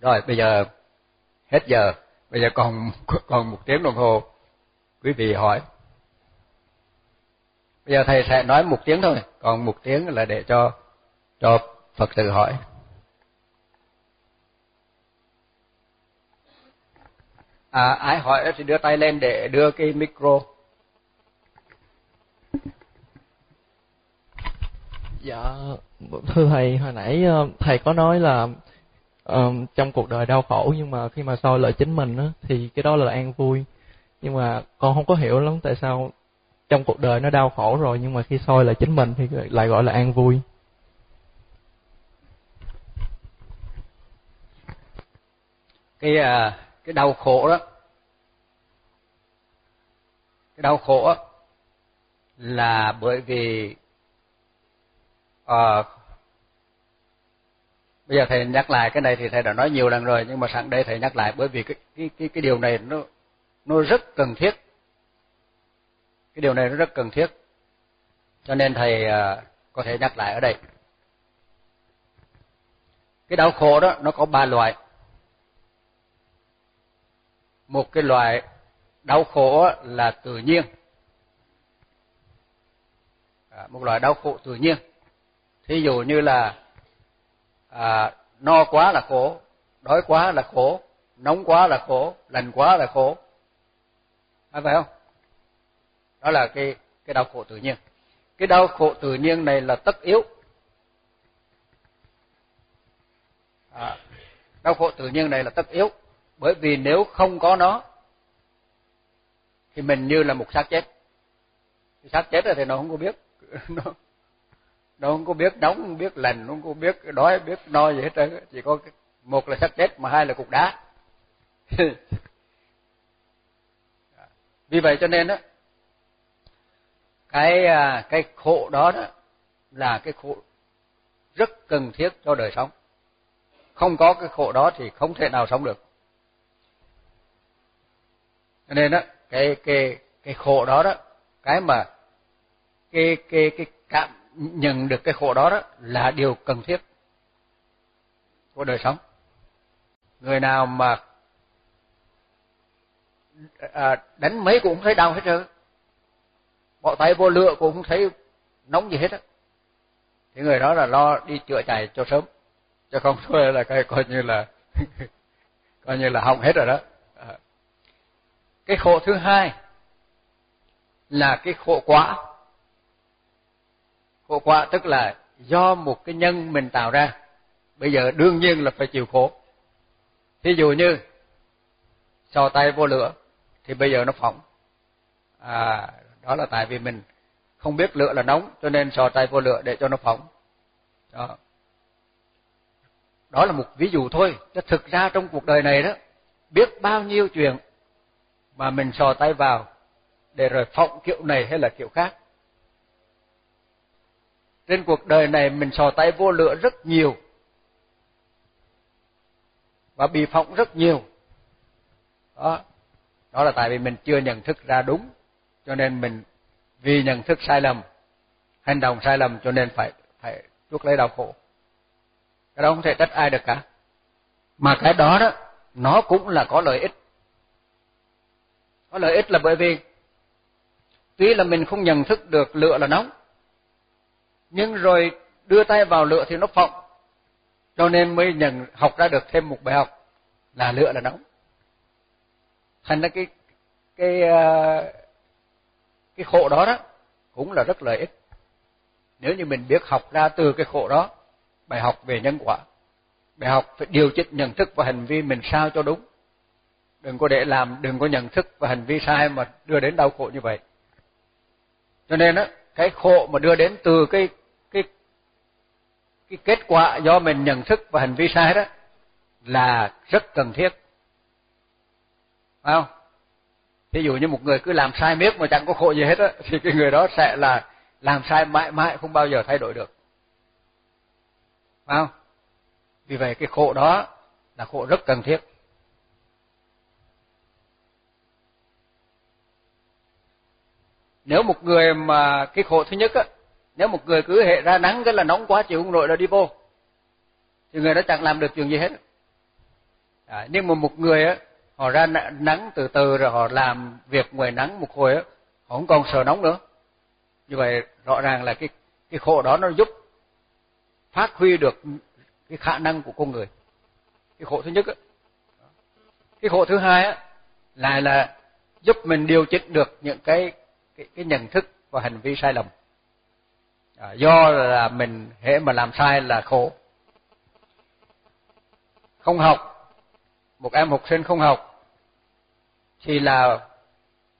Rồi, bây giờ, hết giờ. Bây giờ còn còn một tiếng đồng hồ. Quý vị hỏi. Bây giờ thầy sẽ nói một tiếng thôi. Còn một tiếng là để cho cho phật tử hỏi. À, ai hỏi thì đưa tay lên để đưa cái micro. Dạ thưa thầy hồi nãy ờ, thầy có nói là um, trong cuộc đời đau khổ nhưng mà khi mà soi lại chính mình á thì cái đó là an vui. Nhưng mà con không có hiểu lắm tại sao trong cuộc đời nó đau khổ rồi nhưng mà khi soi lại chính mình thì lại gọi là an vui cái à, cái đau khổ đó. Cái đau khổ đó, là bởi vì à, bây giờ thầy nhắc lại cái này thì thầy đã nói nhiều lần rồi nhưng mà sẵn đây thầy nhắc lại bởi vì cái cái cái cái điều này nó nó rất cần thiết. Cái điều này nó rất cần thiết. Cho nên thầy à, có thể nhắc lại ở đây. Cái đau khổ đó nó có ba loại một cái loại đau khổ là tự nhiên. À, một loại đau khổ tự nhiên. Thí dụ như là à, no quá là khổ đói quá là khổ nóng quá là khổ lạnh quá là khổ. Phải phải không? Đó là cái cái đau khổ tự nhiên. Cái đau khổ tự nhiên này là tất yếu. À, đau khổ tự nhiên này là tất yếu bởi vì nếu không có nó, thì mình như là một xác chết. Xác chết thì nó không có biết. Nó nó không có biết nóng, không biết lạnh không có biết đói biết no gì hết trơn chỉ có một là xác chết mà hai là cục đá. Vì vậy cho nên đó cái à, cái khổ đó đó là cái khổ rất cần thiết cho đời sống. Không có cái khổ đó thì không thể nào sống được cho nên đó cái cái cái khổ đó đó cái mà cái cái cái cảm nhận được cái khổ đó đó là điều cần thiết của đời sống. Người nào mà à, đánh mấy cũng không thấy đau hết trơn. Bỏ tay vô lửa cũng không thấy nóng gì hết á. Thì người đó là lo đi chữa chạy cho sớm. Chứ không thôi là coi coi như là coi như là hỏng hết rồi đó cái khổ thứ hai là cái khổ quả. Khổ quả tức là do một cái nhân mình tạo ra. Bây giờ đương nhiên là phải chịu khổ. Thí dụ như sò tay vô lửa, thì bây giờ nó phỏng. À đó là tại vì mình không biết lửa là nóng, cho nên sò tay vô lửa để cho nó phỏng. Đó. Đó là một ví dụ thôi. Chứ thực ra trong cuộc đời này đó, biết bao nhiêu chuyện mà mình sò tay vào để rồi phọng kiểu này hay là kiểu khác. Trên cuộc đời này mình sò tay vô lửa rất nhiều và bị phỏng rất nhiều. Đó. Đó là tại vì mình chưa nhận thức ra đúng, cho nên mình vì nhận thức sai lầm, hành động sai lầm cho nên phải phải chuốc lấy đau khổ. Cái đó không thể trách ai được cả. Mà cái đó đó, nó cũng là có lợi ích có lợi ích là bởi vì tuy là mình không nhận thức được lửa là nóng, nhưng rồi đưa tay vào lửa thì nó phọng cho nên mới nhận, học ra được thêm một bài học là lửa là nóng. Thành ra cái cái ờ, cái khổ đó đó cũng là rất lợi ích. Nếu như mình biết học ra từ cái khổ đó, bài học về nhân quả, bài học phải điều chỉnh nhận thức và hành vi mình sao cho đúng đừng có để làm, đừng có nhận thức và hành vi sai mà đưa đến đau khổ như vậy. Cho nên á, cái khổ mà đưa đến từ cái cái cái kết quả do mình nhận thức và hành vi sai đó là rất cần thiết. Phải không? Ví dụ như một người cứ làm sai miết mà chẳng có khổ gì hết á, thì cái người đó sẽ là làm sai mãi mãi, không bao giờ thay đổi được. Phải không? Vì vậy cái khổ đó là khổ rất cần thiết. Nếu một người mà cái khổ thứ nhất á nếu một người cứ hệ ra nắng cái là nóng quá chịu không nổi là đi vô thì người đó chẳng làm được chuyện gì hết. À, nhưng mà một người á họ ra nắng từ từ rồi họ làm việc ngoài nắng một hồi á họ không còn sợ nóng nữa. Như vậy rõ ràng là cái cái khổ đó nó giúp phát huy được cái khả năng của con người. Cái khổ thứ nhất á. Cái khổ thứ hai á lại là giúp mình điều chỉnh được những cái cái, cái nhận thức và hành vi sai lầm. À, do là mình hễ mà làm sai là khổ. Không học một em học sinh không học thì là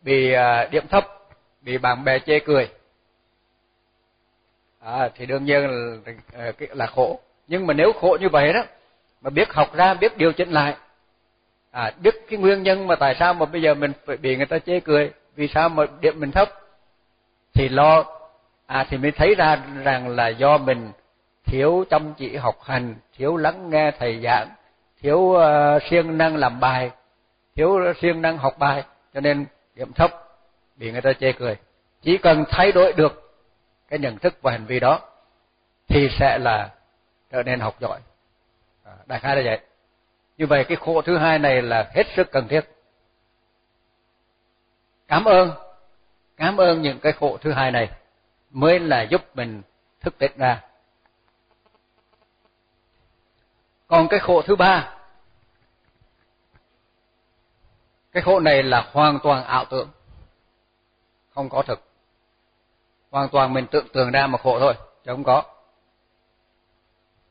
bị à, điểm thấp bị bạn bè chê cười. À, thì đương nhiên là, à, là khổ. Nhưng mà nếu khổ như vậy đó mà biết học ra biết điều chỉnh lại à biết cái nguyên nhân mà tại sao mà bây giờ mình bị người ta chê cười vì sao mà điểm mình thấp? Thì lo à thì mới thấy ra rằng là do mình thiếu chăm chỉ học hành thiếu lắng nghe thầy giảng thiếu uh, siêng năng làm bài thiếu siêng năng học bài cho nên điểm thấp bị người ta chê cười. Chỉ cần thay đổi được cái nhận thức và hành vi đó thì sẽ là trở nên học giỏi. À, đại khái là vậy. Như vậy cái khổ thứ hai này là hết sức cần thiết cảm ơn. Cảm ơn những cái khổ thứ hai này mới là giúp mình thức tỉnh ra. Còn cái khổ thứ ba, cái khổ này là hoàn toàn ảo tưởng, không có thực. Hoàn toàn mình tưởng tượng ra mà khổ thôi, chứ không có.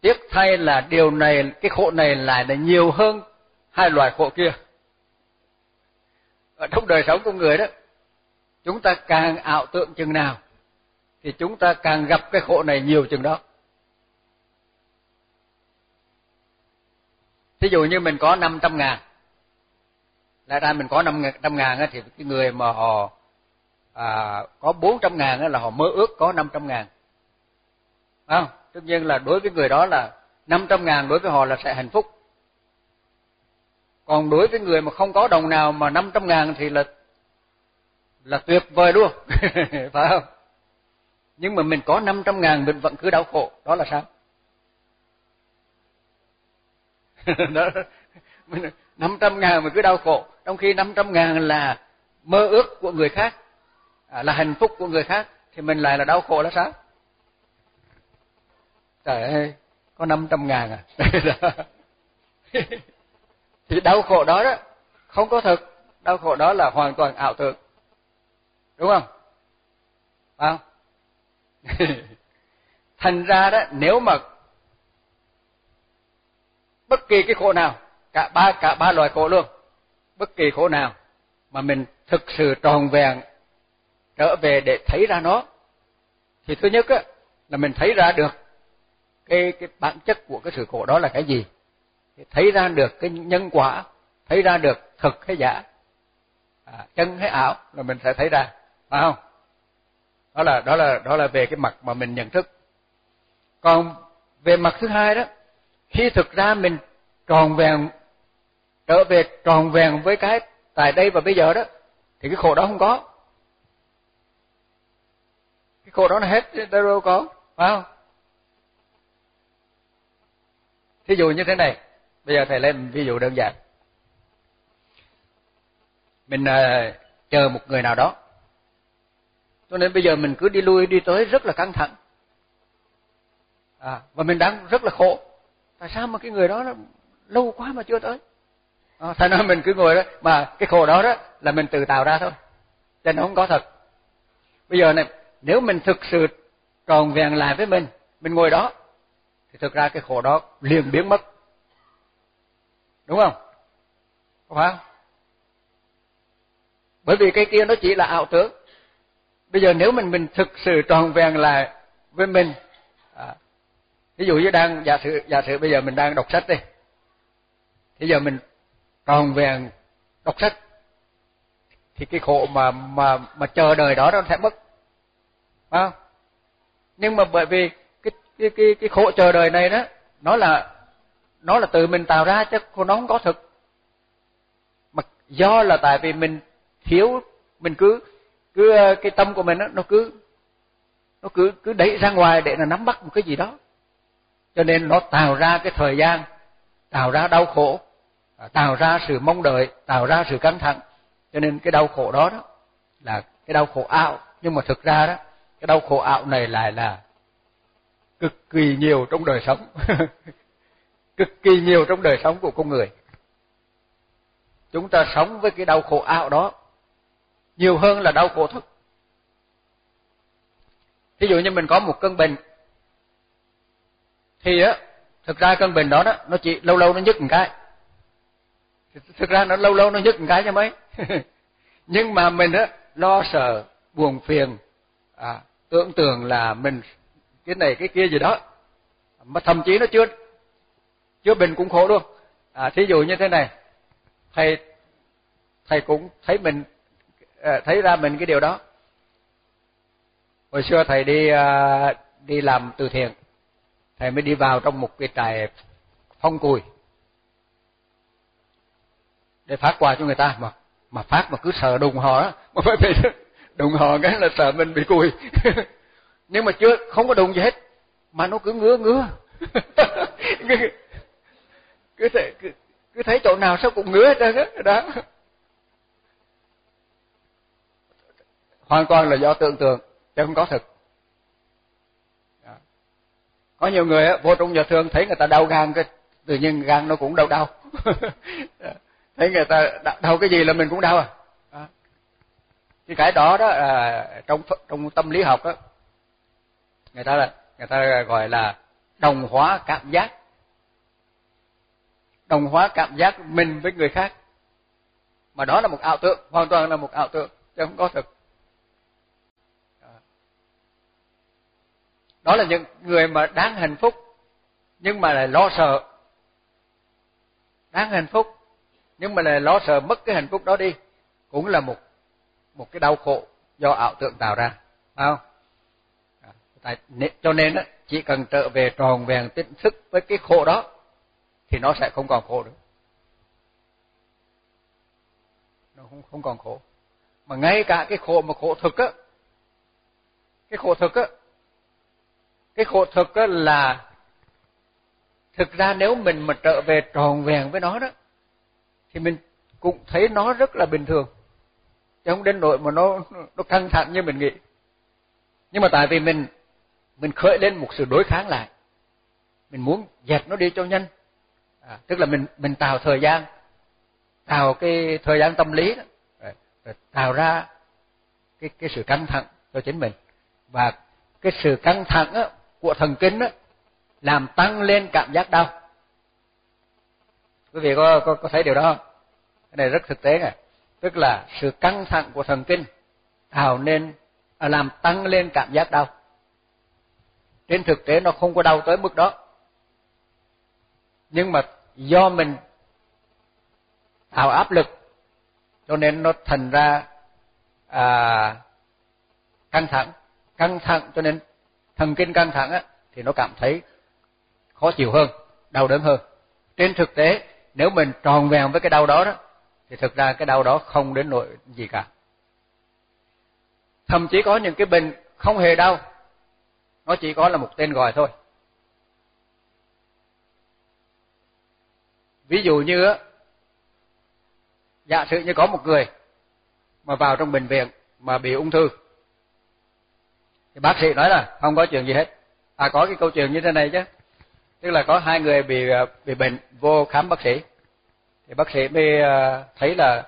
Tiếc thay là điều này, cái khổ này lại là nhiều hơn hai loại khổ kia ở trong đời sống của người đó chúng ta càng ảo tưởng chừng nào thì chúng ta càng gặp cái khổ này nhiều chừng đó. Thí dụ như mình có 500 ngàn lại ra mình có 500 ngàn thì cái người mà họ à, có 400 ngàn là họ mơ ước có 500 ngàn. Không? Tất nhiên là đối với người đó là 500 ngàn đối với họ là sẽ hạnh phúc còn đối với người mà không có đồng nào mà 500 ngàn thì là là tuyệt vời luôn. Phải không? Nhưng mà mình có 500 ngàn mình vẫn cứ đau khổ. Đó là sao? Đó. Mình 500 ngàn mà cứ đau khổ. Trong khi 500 ngàn là mơ ước của người khác à, là hạnh phúc của người khác thì mình lại là đau khổ là sao? Trời ơi có 500 ngàn à? thì đau khổ đó đó, không có thực đau khổ đó là hoàn toàn ảo tưởng. Đúng không? Phải không? Thành ra đó, nếu mà bất kỳ cái khổ nào, cả ba cả ba loại khổ luôn, bất kỳ khổ nào mà mình thực sự tròn vẹn trở về để thấy ra nó, thì thứ nhất á, là mình thấy ra được cái cái bản chất của cái sự khổ đó là cái gì? Thấy ra được cái nhân quả thấy ra được thực hay giả. À, chân hay ảo là mình sẽ thấy ra phải không? Đó là đó là đó là về cái mặt mà mình nhận thức. Còn về mặt thứ hai đó khi thực ra mình tròn vẹn trở về tròn vẹn với cái tại đây và bây giờ đó thì cái khổ đó không có. Cái khổ đó là hết đâu có phải không? Thí dụ như thế này bây giờ thầy lên ví dụ đơn giản. Mình uh, chờ một người nào đó. Cho nên bây giờ mình cứ đi lui đi tới rất là căng thẳng à, và mình đang rất là khổ. Tại sao mà cái người đó nó lâu quá mà chưa tới? À, thành ra mình cứ ngồi đó mà cái khổ đó đó là mình tự tạo ra thôi. Cho nên không có thật. Bây giờ này nếu mình thực sự tròn vẹn lại với mình mình ngồi đó thì thực ra cái khổ đó liền biến mất đúng không? Không phải. Bởi vì cái kia nó chỉ là ảo tưởng. Bây giờ nếu mình mình thực sự tròn vẹn lại với mình à, ví dụ như đang giả sử giả sử bây giờ mình đang đọc sách đi. Bây giờ mình tròn vẹn đọc sách thì cái khổ mà mà mà chờ đợi đó nó sẽ mất. Phải không? Nhưng mà bởi vì cái cái cái cái khổ chờ đợi này đó nó là nó là tự mình tạo ra chứ nó không có thực mà do là tại vì mình thiếu mình cứ cứ ờ, cái tâm của mình đó, nó cứ nó cứ cứ đẩy ra ngoài để là nắm bắt một cái gì đó. Cho nên nó tạo ra cái thời gian tạo ra đau khổ à, tạo ra sự mong đợi tạo ra sự căng thẳng. Cho nên cái đau khổ đó đó là cái đau khổ ảo. Nhưng mà thực ra đó cái đau khổ ảo này lại là cực kỳ nhiều trong đời sống. cực kỳ nhiều trong đời sống của con người. Chúng ta sống với cái đau khổ ảo đó nhiều hơn là đau khổ thực ví dụ như mình có một cơn bệnh thì á thực ra cơn bệnh đó đó nó chỉ lâu lâu nó nhức một cái. Thực ra nó lâu lâu nó nhức một cái cho mấy. Nhưng mà mình á lo sợ buồn phiền à, tưởng tượng là mình cái này cái kia gì đó. Mà thậm chí nó chưa chữa bệnh cũng khổ luôn à thí dụ như thế này. Thầy thầy cũng thấy mình à, thấy ra mình cái điều đó. Hồi xưa thầy đi à, đi làm từ thiện. Thầy mới đi vào trong một cái trại phong cùi để phát quà cho người ta. Mà mà phát mà cứ sợ đùng họ á mà phải bị đùng họ cái là sợ mình bị cùi. Nhưng mà chưa, không có đùng gì hết, mà nó cứ ngứa ngứa cứ, thấy cứ, cứ thấy chỗ nào sao cũng ngứa hết trơn á đó. Hoàn toàn là do tưởng tượng chứ không có thực. Có nhiều người vô trong nhà thương thấy người ta đau gan cái tự nhiên gan nó cũng đau đau. Thấy người ta đau cái gì là mình cũng đau à, cái cái đó đó à, trong trong tâm lý học đó người ta là người ta gọi là đồng hóa cảm giác đồng hóa cảm giác mình với người khác. Mà đó là một ảo tưởng, hoàn toàn là một ảo tưởng, chứ không có thực. Đó. Là những người mà đáng hạnh phúc, nhưng mà lại lo sợ. Đáng hạnh phúc, nhưng mà lại lo sợ mất cái hạnh phúc đó đi, cũng là một một cái đau khổ do ảo tưởng tạo ra. Phải không? Tại cho nên á, chỉ cần trở về tròn vẹn tỉnh thức với cái khổ đó thì nó sẽ không còn khổ nữa. Nó không không còn khổ. Mà ngay cả cái khổ mà khổ thực á, cái khổ thực á, cái khổ thực á là thực ra nếu mình mà trở về tròn vẹn với nó đó, thì mình cũng thấy nó rất là bình thường. Chứ không đến nỗi mà nó nó căng thẳng như mình nghĩ. Nhưng mà tại vì mình mình khởi lên một sự đối kháng lại. Mình muốn dẹp nó đi cho nhanh à, tức là mình mình tạo thời gian tạo cái thời gian tâm lý đó, rồi, rồi tạo ra cái cái sự căng thẳng cho chính mình. Và cái sự căng thẳng đó, của thần kinh đó, làm tăng lên cảm giác đau. Quý vị có có, có thấy điều đó không? Cái này rất thực tế này tức là sự căng thẳng của thần kinh tạo nên à, làm tăng lên cảm giác đau. Trên thực tế nó không có đau tới mức đó nhưng mà do mình tạo áp lực cho nên nó thành ra à, căng thẳng. Căng thẳng cho nên thần kinh căng thẳng á thì nó cảm thấy khó chịu hơn đau đớn hơn. Trên thực tế nếu mình tròn vẹn với cái đau đó đó thì thực ra cái đau đó không đến nỗi gì cả. Thậm chí có những cái bệnh không hề đau nó chỉ có là một tên gọi thôi. Ví dụ như á giả sử như có một người mà vào trong bệnh viện mà bị ung thư thì bác sĩ nói là không có chuyện gì hết. À có cái câu chuyện như thế này chứ. Tức là có hai người bị à, bị bệnh vô khám bác sĩ. Thì bác sĩ mới à, thấy là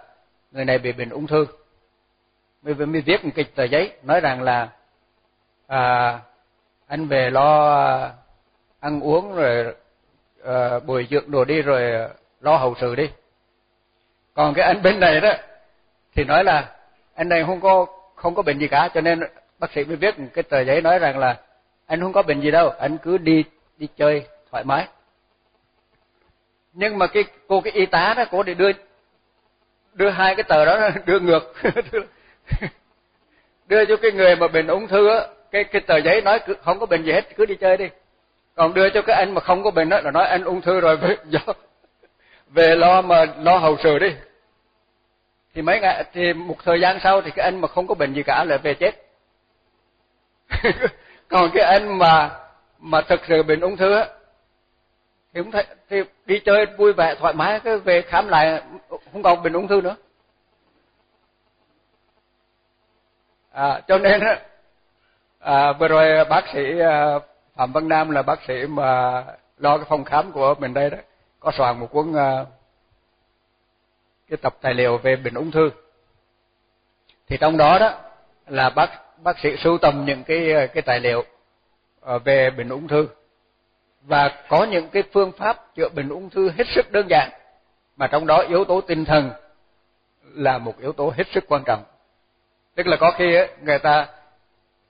người này bị bệnh ung thư. Mới mới viết một kịch tờ giấy nói rằng là à, anh về lo ăn uống rồi Ờ, à, bồi dưỡng đồ đi rồi ờ, lo hậu sự đi. Còn cái anh bên này đó thì nói là anh này không có không có bệnh gì cả cho nên bác sĩ mới viết một cái tờ giấy nói rằng là anh không có bệnh gì đâu anh cứ đi đi chơi thoải mái. Nhưng mà cái cô cái y tá đó cô để đưa đưa hai cái tờ đó đưa ngược đưa cho cái người mà bệnh ung thư á cái cái tờ giấy nói cứ không có bệnh gì hết cứ đi chơi đi còn đưa cho cái anh mà không có bệnh đó là nói anh ung thư rồi về về lo mà lo hậu sự đi. Thì mấy ngày thì một thời gian sau thì cái anh mà không có bệnh gì cả lại về chết. Còn cái anh mà mà thực sự bệnh ung thư á thì cũng thấy thì đi chơi vui vẻ thoải mái cái về khám lại không còn bệnh ung thư nữa. À, cho nên à, vừa rồi bác sĩ à, phạm văn nam là bác sĩ mà lo cái phòng khám của mình đây đó. Có soạn một cuốn ờ, cái tập tài liệu về bệnh ung thư. Thì trong đó đó là bác bác sĩ sưu tầm những cái ờ, cái tài liệu ờ, về bệnh ung thư. Và có những cái phương pháp chữa bệnh ung thư hết sức đơn giản mà trong đó yếu tố tinh thần là một yếu tố hết sức quan trọng. Tức là có khi ấy, người ta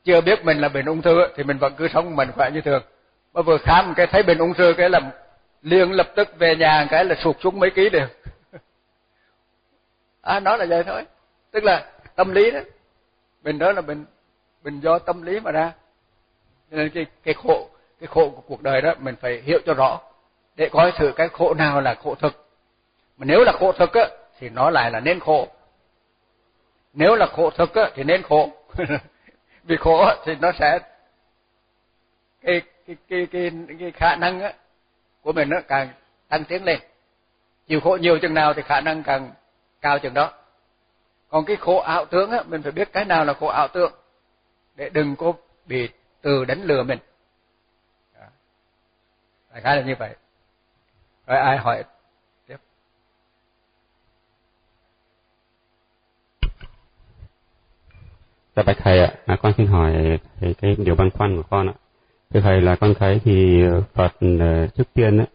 chưa biết mình là bệnh ung thư thì mình vẫn cứ sống mình khỏe như thường. Mà vừa khám cái thấy bệnh ung thư cái là liền lập tức về nhà cái là sụt xuống mấy ký đều. À nói là vậy thôi. Tức là tâm lý đó bệnh đó là bệnh bệnh do tâm lý mà ra. Nên cái cái khổ cái khổ của cuộc đời đó mình phải hiểu cho rõ. Để coi thử cái khổ nào là khổ thực. Mà nếu là khổ thực á, thì nó lại là nên khổ. Nếu là khổ thực á, thì nên khổ. bị khổ thì nó sẽ cái cái cái cái, cái khả năng á của mình nó càng tăng tiến lên. Chịu khổ nhiều chừng nào thì khả năng càng cao chừng đó. Còn cái khổ ảo tưởng á mình phải biết cái nào là khổ ảo tưởng để đừng có bị từ đánh lừa mình. Đại khái là như vậy. Rồi ai hỏi? Dạ bạch thầy ạ. À, con xin hỏi thầy cái điều băn khoăn của con ạ. Thưa thầy là con thấy thì phật ờ, trước tiên ấy,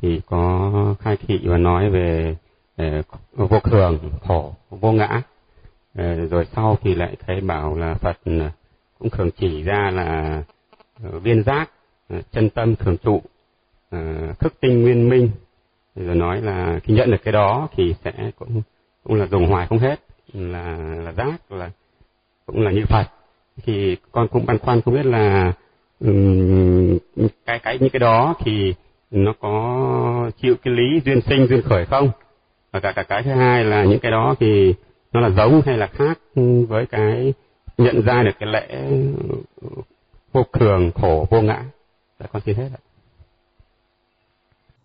thì có khai thị và nói về ờ, vô thường khổ vô ngã. Ờ, rồi sau thì lại thấy bảo là phật cũng thường chỉ ra là viên giác chân tâm thường trụ thức tinh nguyên minh. Rồi nói là khi nhận được cái đó thì sẽ cũng cũng là dùng hoài không hết là là giác là cũng là như phật thì con cũng băn khoăn không biết là um, cái cái những cái đó thì nó có chịu cái lý duyên sinh duyên khởi không? Và cả cả cái thứ hai là những cái đó thì nó là giống hay là khác với cái nhận ra được cái lẽ vô thường khổ vô ngã? Là con xin hết ạ.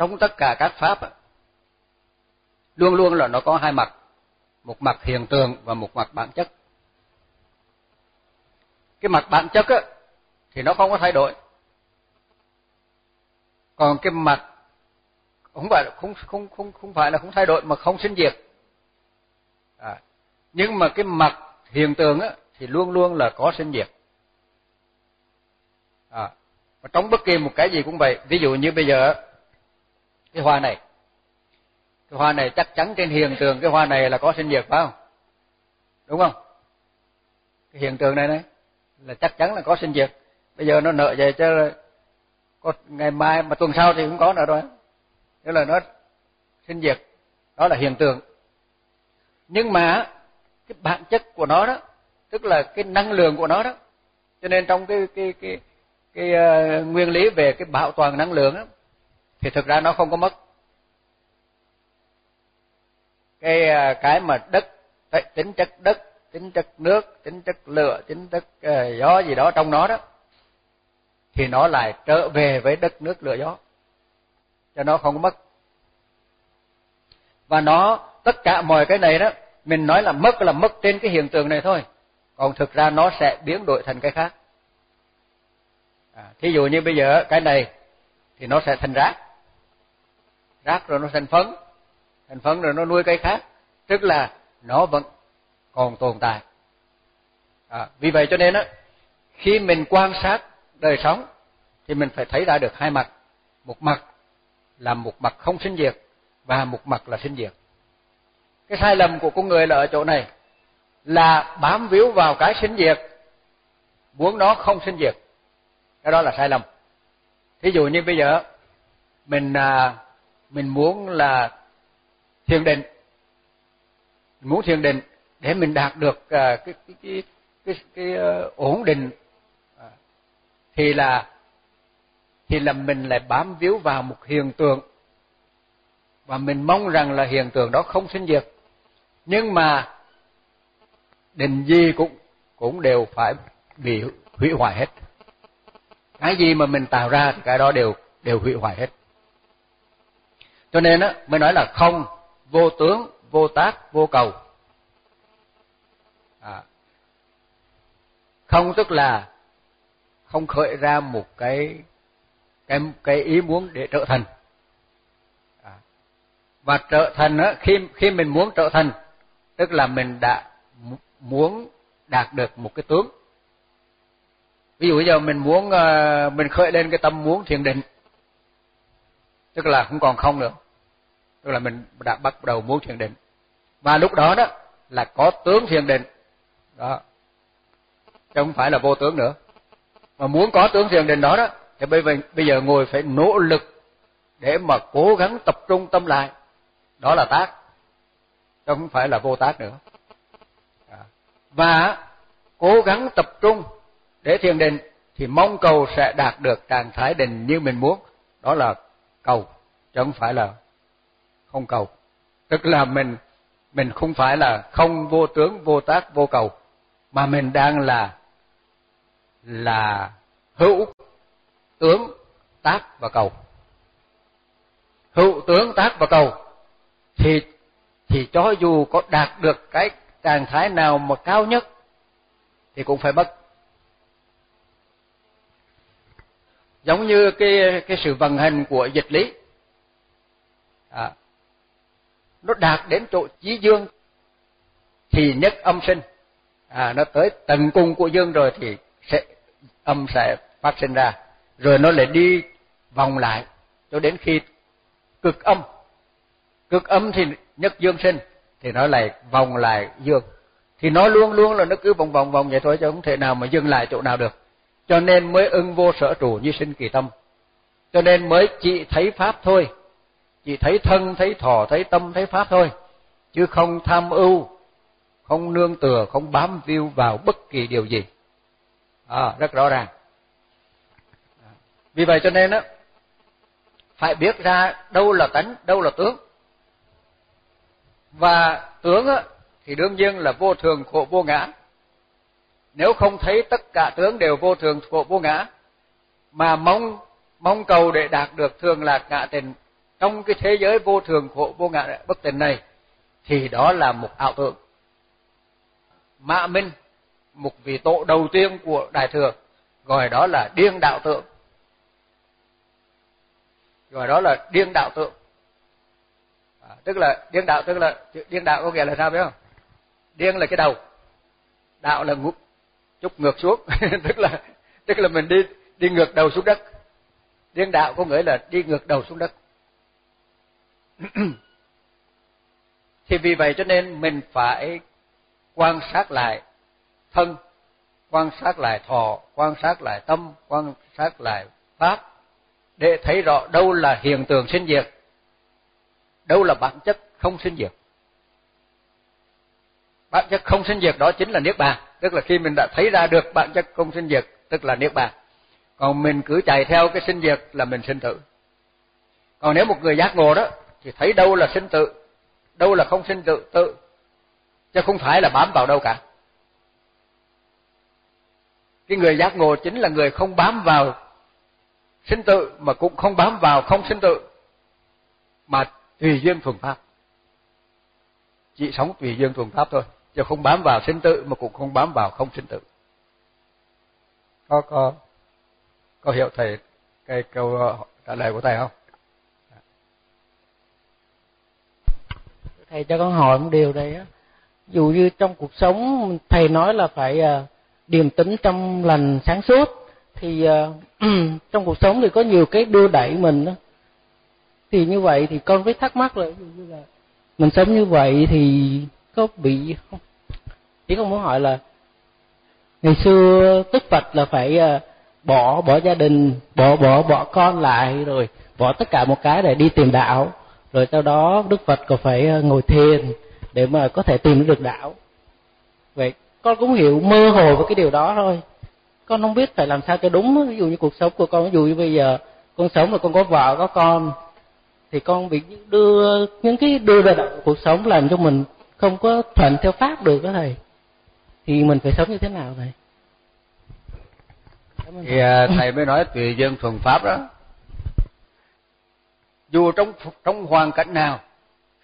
Trong tất cả các pháp luôn luôn là nó có hai mặt một mặt hiện tượng và một mặt bản chất. Cái mặt bản chất á thì nó không có thay đổi. Còn cái mặt không phải là không không không không phải là không thay đổi mà không sinh diệt. À, nhưng mà cái mặt hiện tượng á thì luôn luôn là có sinh diệt. À, và trong bất kỳ một cái gì cũng vậy ví dụ như bây giờ cái hoa này. Cái hoa này chắc chắn trên hiện tượng cái hoa này là có sinh diệt phải không? Đúng không? Cái hiện tượng này này là chắc chắn là có sinh diệt. Bây giờ nó nợ vậy chứ có ngày mai mà tuần sau thì cũng có nữa rồi. Tức là nó sinh diệt. Đó là hiện tượng. Nhưng mà cái bản chất của nó đó tức là cái năng lượng của nó đó cho nên trong cái cái cái cái, uh, nguyên lý về cái bảo toàn năng lượng đó, thì thực ra nó không có mất. Cái à, cái mà đất tính chất đất tính chất nước tính chất lửa tính chất uh, gió gì đó trong nó đó thì nó lại trở về với đất nước lửa gió. Cho nó không có mất. Và nó tất cả mọi cái này đó mình nói là mất là mất trên cái hiện tượng này thôi. Còn thực ra nó sẽ biến đổi thành cái khác. À, thí dụ như bây giờ cái này thì nó sẽ thành rác rác rồi nó thành phấn. Thành phấn rồi nó nuôi cây khác. Tức là nó vẫn còn tồn tại. À, vì vậy cho nên á khi mình quan sát đời sống thì mình phải thấy ra được hai mặt. Một mặt là một mặt không sinh diệt và một mặt là sinh diệt. Cái sai lầm của con người là ở chỗ này là bám víu vào cái sinh diệt muốn nó không sinh diệt. Cái đó là sai lầm. Thí dụ như bây giờ mình à, mình muốn là thiền định. Mình muốn thiền định để mình đạt được à, cái cái cái cái, cái ờ, ổn định. À, thì là thì là mình lại bám víu vào một hiện tượng và mình mong rằng là hiện tượng đó không sinh diệt. Nhưng mà định gì cũng cũng đều phải bị hủy hoại hết. Cái gì mà mình tạo ra thì cái đó đều đều hủy hoại hết cho nên á mới nói là không vô tướng vô tác vô cầu. À, không tức là không khởi ra một cái cái cái ý muốn để trở thành. À, và trở thành á khi khi mình muốn trở thành tức là mình đã muốn đạt được một cái tướng. Ví dụ bây giờ mình muốn ờ, mình khởi lên cái tâm muốn thiền định tức là không còn không nữa. Tức là mình đã bắt đầu muốn thiền định. Và lúc đó đó là có tướng thiền định. Đó. Chứ không phải là vô tướng nữa. Mà muốn có tướng thiền định đó đó, thì bây giờ bây giờ ngồi phải nỗ lực để mà cố gắng tập trung tâm lại. Đó là tác. Chứ không phải là vô tác nữa. Và cố gắng tập trung để thiền định thì mong cầu sẽ đạt được trạng thái định như mình muốn. Đó là cầu, chứ không phải là không cầu. Tức là mình mình không phải là không vô tướng, vô tác, vô cầu, mà mình đang là là hữu tướng, tác và cầu. Hữu tướng, tác và cầu thì thì cho dù có đạt được cái trạng thái nào mà cao nhất thì cũng phải mất giống như cái cái sự vận hành của dịch lý. À, nó đạt đến chỗ chí dương thì nhất âm sinh. À nó tới tận cùng của dương rồi thì sẽ âm sẽ phát sinh ra. Rồi nó lại đi vòng lại cho đến khi cực âm. Cực âm thì nhất dương sinh thì nó lại vòng lại dương. Thì nó luôn luôn là nó cứ vòng vòng vòng vậy thôi chứ không thể nào mà dừng lại chỗ nào được cho nên mới ưng vô sở trụ như sinh kỳ tâm. Cho nên mới chỉ thấy pháp thôi. Chỉ thấy thân thấy thọ thấy tâm thấy pháp thôi. Chứ không tham ưu không nương tựa không bám víu vào bất kỳ điều gì. À, rất rõ ràng. Vì vậy cho nên á phải biết ra đâu là tánh đâu là tướng. Và tướng á thì đương nhiên là vô thường khổ vô ngã nếu không thấy tất cả tướng đều vô thường khổ vô ngã mà mong mong cầu để đạt được thường lạc ngã tình trong cái thế giới vô thường khổ vô ngã bất tình này thì đó là một ảo tưởng. Mã minh một vị tổ đầu tiên của đại thừa gọi đó là điên đạo tượng. Gọi đó là điên đạo tượng. À, tức là điên đạo tức là điên đạo có nghĩa là sao biết không? Điên là cái đầu đạo là ngục chút ngược xuống. Tức là tức là mình đi đi ngược đầu xuống đất. Điên đạo có nghĩa là đi ngược đầu xuống đất. Thì vì vậy cho nên mình phải quan sát lại thân, quan sát lại thọ, quan sát lại tâm, quan sát lại pháp để thấy rõ đâu là hiện tượng sinh diệt, đâu là bản chất không sinh diệt. Bản chất không sinh diệt đó chính là niết bàn tức là khi mình đã thấy ra được bản chất không sinh diệt, tức là niết bàn. Còn mình cứ chạy theo cái sinh diệt là mình sinh tử. Còn nếu một người giác ngộ đó, thì thấy đâu là sinh tử, đâu là không sinh tử, tự. Chứ không phải là bám vào đâu cả. Cái người giác ngộ chính là người không bám vào sinh tử, mà cũng không bám vào không sinh tử, mà tùy duyên thuần pháp. Chỉ sống tùy duyên thuần pháp thôi chứ không bám vào sinh tử mà cũng không bám vào không sinh tử. Có có. Có hiểu thầy cái câu ờ, trả lời của thầy không? Thầy cho con hỏi một điều đây á. Dù như trong cuộc sống thầy nói là phải uh, điềm tĩnh trong lành sáng suốt thì uh, trong cuộc sống thì có nhiều cái đưa đẩy mình đó thì như vậy thì con mới thắc mắc là như là mình sống như vậy thì có bị không? Chỉ con muốn hỏi là, ngày xưa đức phật là phải ờ, bỏ bỏ gia đình, bỏ bỏ bỏ con lại rồi bỏ tất cả một cái để đi tìm đạo. Rồi sau đó đức phật còn phải ờ, ngồi thiền để mà có thể tìm được đạo. Vậy con cũng hiểu mơ hồ về cái điều đó thôi. Con không biết phải làm sao cho đúng. Ví dụ như cuộc sống của con, ví dụ như bây giờ con sống mà con có vợ, có con, thì con bị đưa, những cái đưa ra cuộc sống làm cho mình không có thuận theo pháp được đó thầy. Thì mình phải sống như thế nào thầy? Thì à, thầy mới nói tùy duyên thuần pháp đó. Dù trong trong hoàn cảnh nào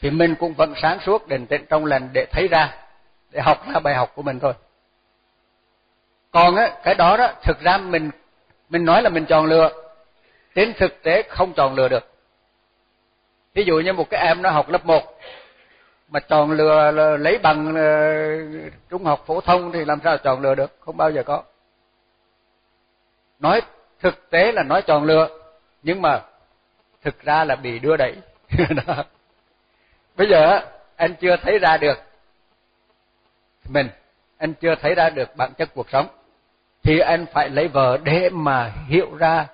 thì mình cũng vẫn sáng suốt định tĩnh trong lành để thấy ra để học ra bài học của mình thôi. Còn á cái đó đó thực ra mình mình nói là mình chọn lựa. Đến thực tế không chọn lựa được. Ví dụ như một cái em nó học lớp 1 mà chọn lựa lấy bằng ờ, trung học phổ thông thì làm sao chọn lựa được? Không bao giờ có. Nói thực tế là nói chọn lựa, nhưng mà thực ra là bị đưa đẩy. Bây giờ anh chưa thấy ra được mình, anh chưa thấy ra được bản chất cuộc sống, thì anh phải lấy vợ để mà hiểu ra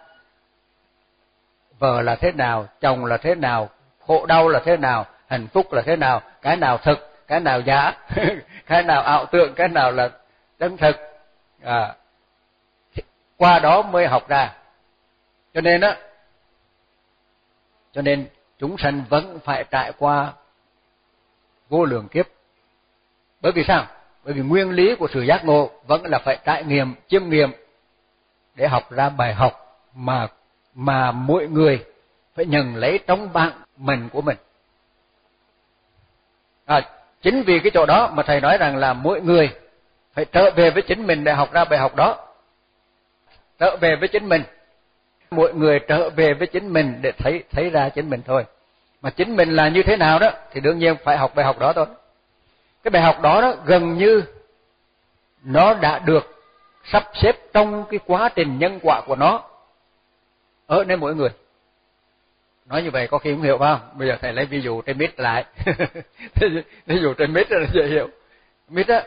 vợ là thế nào, chồng là thế nào, khổ đau là thế nào hạnh phúc là thế nào? Cái nào thực? Cái nào giả cái nào ảo tượng cái nào là chân thực? À, qua đó mới học ra. Cho nên á cho nên chúng sanh vẫn phải trải qua vô lượng kiếp. Bởi vì sao? Bởi vì nguyên lý của sự giác ngộ vẫn là phải trải nghiệm chiêm nghiệm để học ra bài học mà mà mỗi người phải nhận lấy trong bạn mình của mình à, chính vì cái chỗ đó mà thầy nói rằng là mỗi người phải trở về với chính mình để học ra bài học đó. Trở về với chính mình. Mỗi người trở về với chính mình để thấy thấy ra chính mình thôi. Mà chính mình là như thế nào đó thì đương nhiên phải học bài học đó thôi. Cái bài học đó đó gần như nó đã được sắp xếp trong cái quá trình nhân quả của nó ở nơi mỗi người nói như vậy có khi không hiểu phải không? Bây giờ thầy lấy ví dụ trên mít lại. Ví dụ trên mít là dễ hiểu. Mít á,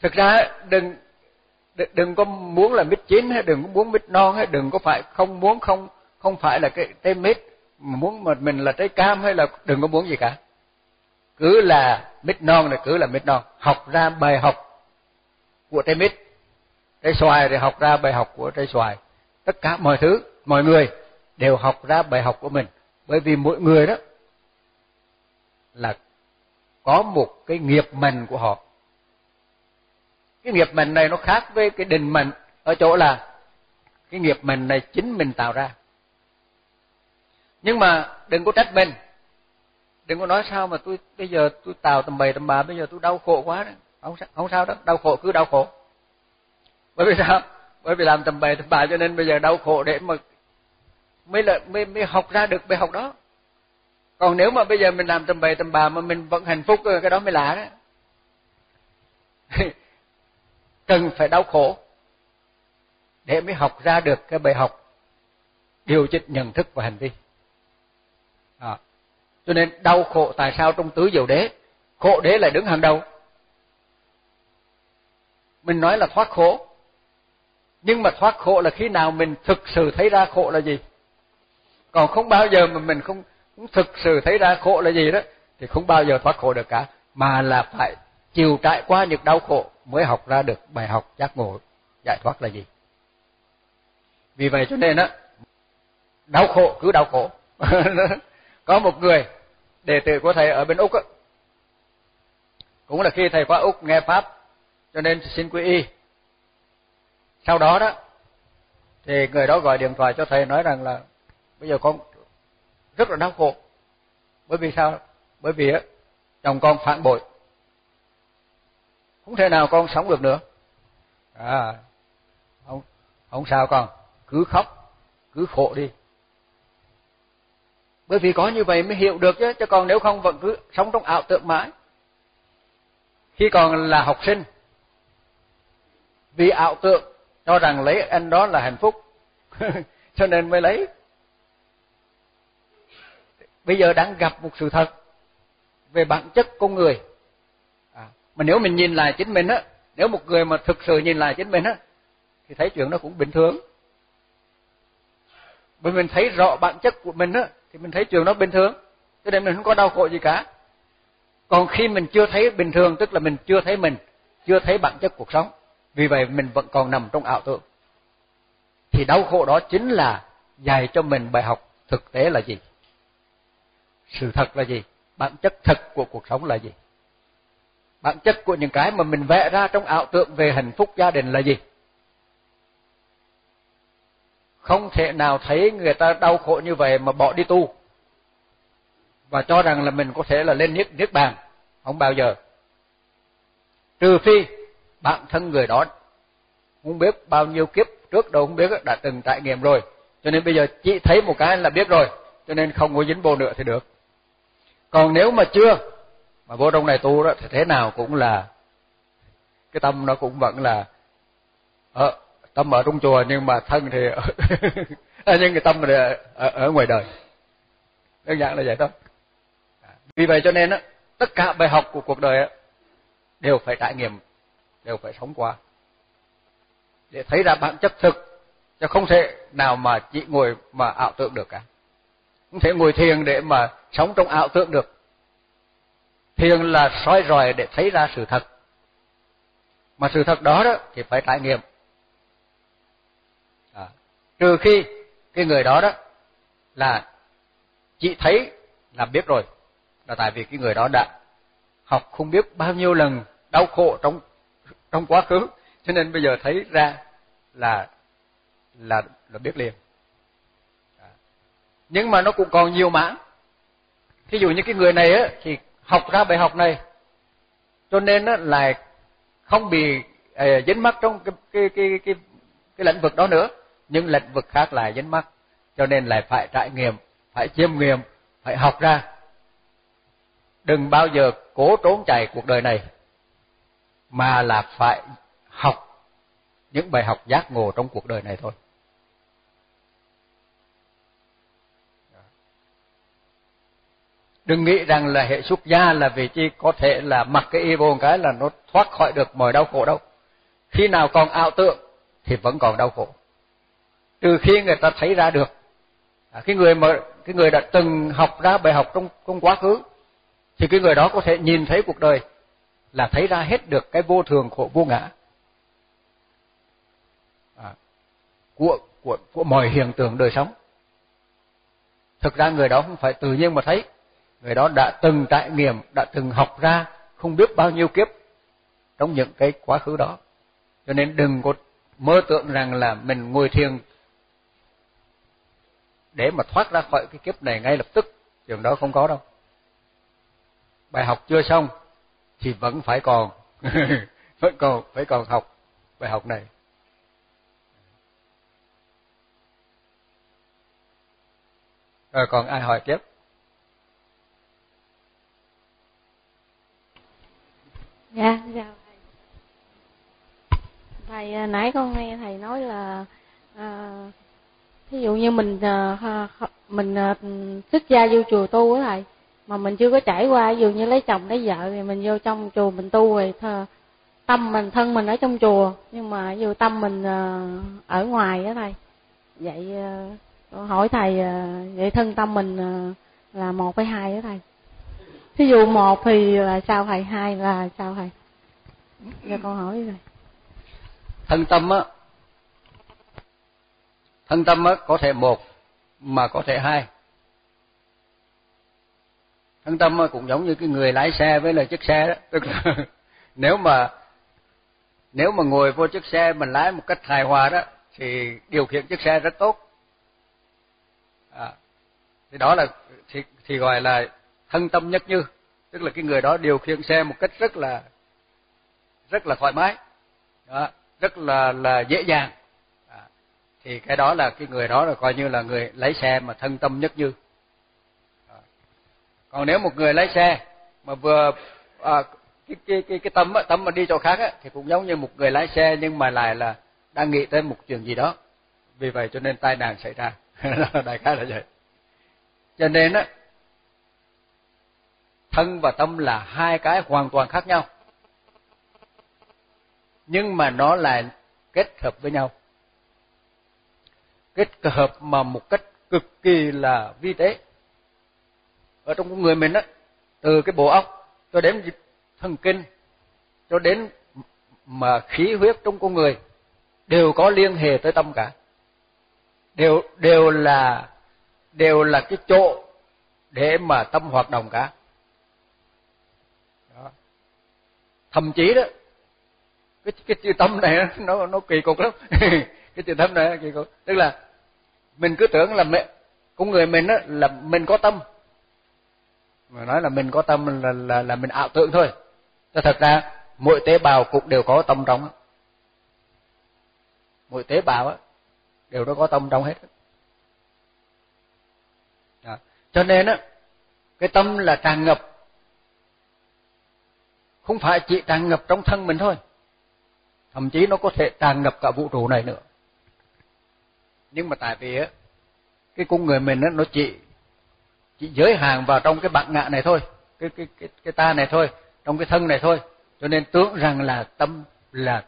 thực ra đừng đừng có muốn là mít chín hay đừng có muốn mít non hay đừng có phải không muốn, không không phải là cái trái mít mà muốn mà mình là trái cam hay là đừng có muốn gì cả. Cứ là mít non là cứ là mít non. Học ra bài học của trái mít. Trái xoài thì học ra bài học của trái xoài. Tất cả mọi thứ, mọi người đều học ra bài học của mình. Bởi vì mỗi người đó là có một cái nghiệp mệnh của họ. Cái nghiệp mệnh này nó khác với cái định mệnh ở chỗ là cái nghiệp mệnh này chính mình tạo ra. Nhưng mà đừng có trách mình. Đừng có nói sao mà tôi, bây giờ tôi tạo tầm bầy tầm bà bây giờ tôi đau khổ quá đó. không không sao đó, đau khổ cứ đau khổ. Bởi vì sao? Bởi vì làm tầm bầy tầm bà cho nên bây giờ đau khổ để mà mới là mới mới học ra được bài học đó. Còn nếu mà bây giờ mình làm tầm bề tầm bà mà mình vẫn hạnh phúc, cái đó mới lạ đó. Cần phải đau khổ để mới học ra được cái bài học điều chỉnh nhận thức và hành vi. À. cho nên đau khổ tại sao trong tứ diệu đế, khổ đế lại đứng hàng đầu. Mình nói là thoát khổ, nhưng mà thoát khổ là khi nào mình thực sự thấy ra khổ là gì? Còn không bao giờ mà mình không, không thực sự thấy ra khổ là gì đó thì không bao giờ thoát khổ được cả. Mà là phải chịu trải qua những đau khổ mới học ra được bài học giác ngộ giải thoát là gì. Vì vậy cho nên á đau khổ cứ đau khổ. Có một người đệ tử của thầy ở bên úc á cũng là khi thầy qua úc nghe pháp cho nên xin quy y. Sau đó đó thì người đó gọi điện thoại cho thầy nói rằng là bây giờ con rất là đau khổ. Bởi vì sao? Bởi vì á, chồng con phản bội. Không thể nào con sống được nữa. À không không sao con. Cứ khóc, cứ khổ đi. Bởi vì có như vậy mới hiểu được chứ chứ còn nếu không vẫn cứ sống trong ảo tưởng mãi. Khi còn là học sinh, vì ảo tưởng cho rằng lấy anh đó là hạnh phúc, cho nên mới lấy bây giờ đang gặp một sự thật về bản chất con người. À, mà nếu mình nhìn lại chính mình á nếu một người mà thực sự nhìn lại chính mình á thì thấy chuyện nó cũng bình thường. Bởi mình thấy rõ bản chất của mình á thì mình thấy chuyện nó bình thường. Cho nên mình không có đau khổ gì cả. Còn khi mình chưa thấy bình thường tức là mình chưa thấy mình chưa thấy bản chất cuộc sống vì vậy mình vẫn còn nằm trong ảo tưởng. Thì đau khổ đó chính là dạy cho mình bài học thực tế là gì? Sự thật là gì? Bản chất thật của cuộc sống là gì? Bản chất của những cái mà mình vẽ ra trong ảo tưởng về hạnh phúc gia đình là gì? Không thể nào thấy người ta đau khổ như vậy mà bỏ đi tu. Và cho rằng là mình có thể là lên niết niết bàn. Không bao giờ. Trừ phi bản thân người đó không biết bao nhiêu kiếp trước đâu không biết đã từng trải nghiệm rồi. Cho nên bây giờ chỉ thấy một cái là biết rồi. Cho nên không có dính bồ nữa thì được còn nếu mà chưa mà vô trong này tu đó thì thế nào cũng là cái tâm nó cũng vẫn là ở tâm ở trong chùa nhưng mà thân thì ở, nhưng cái tâm thì ở, ở ngoài đời. Đơn giản là vậy thôi. Vì vậy cho nên á tất cả bài học của cuộc đời á đều phải trải nghiệm đều phải sống qua. Để thấy ra bản chất thực chứ không thể nào mà chỉ ngồi mà ảo tưởng được cả không thể ngồi thiền để mà sống trong ảo tưởng được. Thiền là soi rọi để thấy ra sự thật. Mà sự thật đó đó thì phải trải nghiệm. À, trừ khi cái người đó đó là chỉ thấy là biết rồi là tại vì cái người đó đã học không biết bao nhiêu lần đau khổ trong trong quá khứ cho nên bây giờ thấy ra là là là biết liền nhưng mà nó cũng còn nhiều mảng. Thí dụ như cái người này á thì học ra bài học này. Cho nên á là không bị à, dính mắc trong cái cái cái cái cái lĩnh vực đó nữa. Nhưng lĩnh vực khác lại dính mắc. Cho nên lại phải trải nghiệm phải chiêm nghiệm phải học ra. Đừng bao giờ cố trốn chạy cuộc đời này mà là phải học những bài học giác ngộ trong cuộc đời này thôi. Đừng nghĩ rằng là hệ xuất gia là vì chi có thể là mặc cái y vô cái là nó thoát khỏi được mọi đau khổ đâu. Khi nào còn ảo tượng thì vẫn còn đau khổ. Trừ khi người ta thấy ra được à, cái người mà cái người đã từng học ra bài học trong trong quá khứ thì cái người đó có thể nhìn thấy cuộc đời là thấy ra hết được cái vô thường khổ vô ngã. À, của của của mọi hiện tượng đời sống. Thực ra người đó không phải tự nhiên mà thấy người đó đã từng trải nghiệm, đã từng học ra không biết bao nhiêu kiếp trong những cái quá khứ đó. Cho nên đừng có mơ tưởng rằng là mình ngồi thiền để mà thoát ra khỏi cái kiếp này ngay lập tức. Chuyện đó không có đâu. Bài học chưa xong thì vẫn phải còn, vẫn còn, phải còn học bài học này. Rồi còn ai hỏi tiếp? Dạ chào thầy thầy nãy con nghe thầy nói là à, ví dụ như mình à, mình à, xuất gia vô chùa tu á thầy mà mình chưa có trải qua ví dụ như lấy chồng lấy vợ thì mình vô trong chùa mình tu rồi thờ, tâm mình thân mình ở trong chùa nhưng mà dù tâm mình à, ở ngoài á thầy vậy à, hỏi thầy à, vậy thân tâm mình à, là một hay hai á thầy ví dụ một thì là sao thầy hai là sao thầy. Cho con hỏi rồi. Thân tâm á thân tâm á có thể một mà có thể hai. Thân tâm cũng giống như cái người lái xe với là chiếc xe đó. Tức là nếu mà nếu mà ngồi vô chiếc xe mình lái một cách hài hòa đó thì điều khiển chiếc xe rất tốt. À, thì đó là thì, thì gọi là thân tâm nhất như. Tức là cái người đó điều khiển xe một cách rất là rất là thoải mái. Đó, rất là là dễ dàng. À, thì cái đó là cái người đó là coi như là người lấy xe mà thân tâm nhất như. Còn nếu một người lái xe mà vừa à, cái cái cái cái tâm tâm mà đi chỗ khác á, thì cũng giống như một người lái xe nhưng mà lại là đang nghĩ tới một chuyện gì đó. Vì vậy cho nên tai nạn xảy ra. Đại khái là vậy. Cho nên á thân và tâm là hai cái hoàn toàn khác nhau. Nhưng mà nó lại kết hợp với nhau. Kết hợp mà một cách cực kỳ là vi tế. Ở trong con người mình á, từ cái bộ óc cho đến thần kinh, cho đến mà khí huyết trong con người, đều có liên hệ tới tâm cả. Đều đều là đều là cái chỗ để mà tâm hoạt động cả đó thậm chí đó cái cái chữ tâm này nó nó kỳ cục lắm. Cái chữ tâm này kỳ cục. Tức là mình cứ tưởng là mình, con người mình đó là mình có tâm. Mà nói là mình có tâm là là là mình ảo tưởng thôi. Cho thật ra mỗi tế bào cũng đều có tâm trong mỗi tế bào á đều nó có tâm trong hết đó. cho nên á cái tâm là tràn ngập không phải chỉ tràn ngập trong thân mình thôi. Thậm chí nó có thể tràn ngập cả vũ trụ này nữa. Nhưng mà tại vì á, cái con người mình á, nó chỉ chỉ giới hạn vào trong cái bản ngã này thôi. Cái cái cái cái ta này thôi, trong cái thân này thôi. Cho nên tưởng rằng là tâm là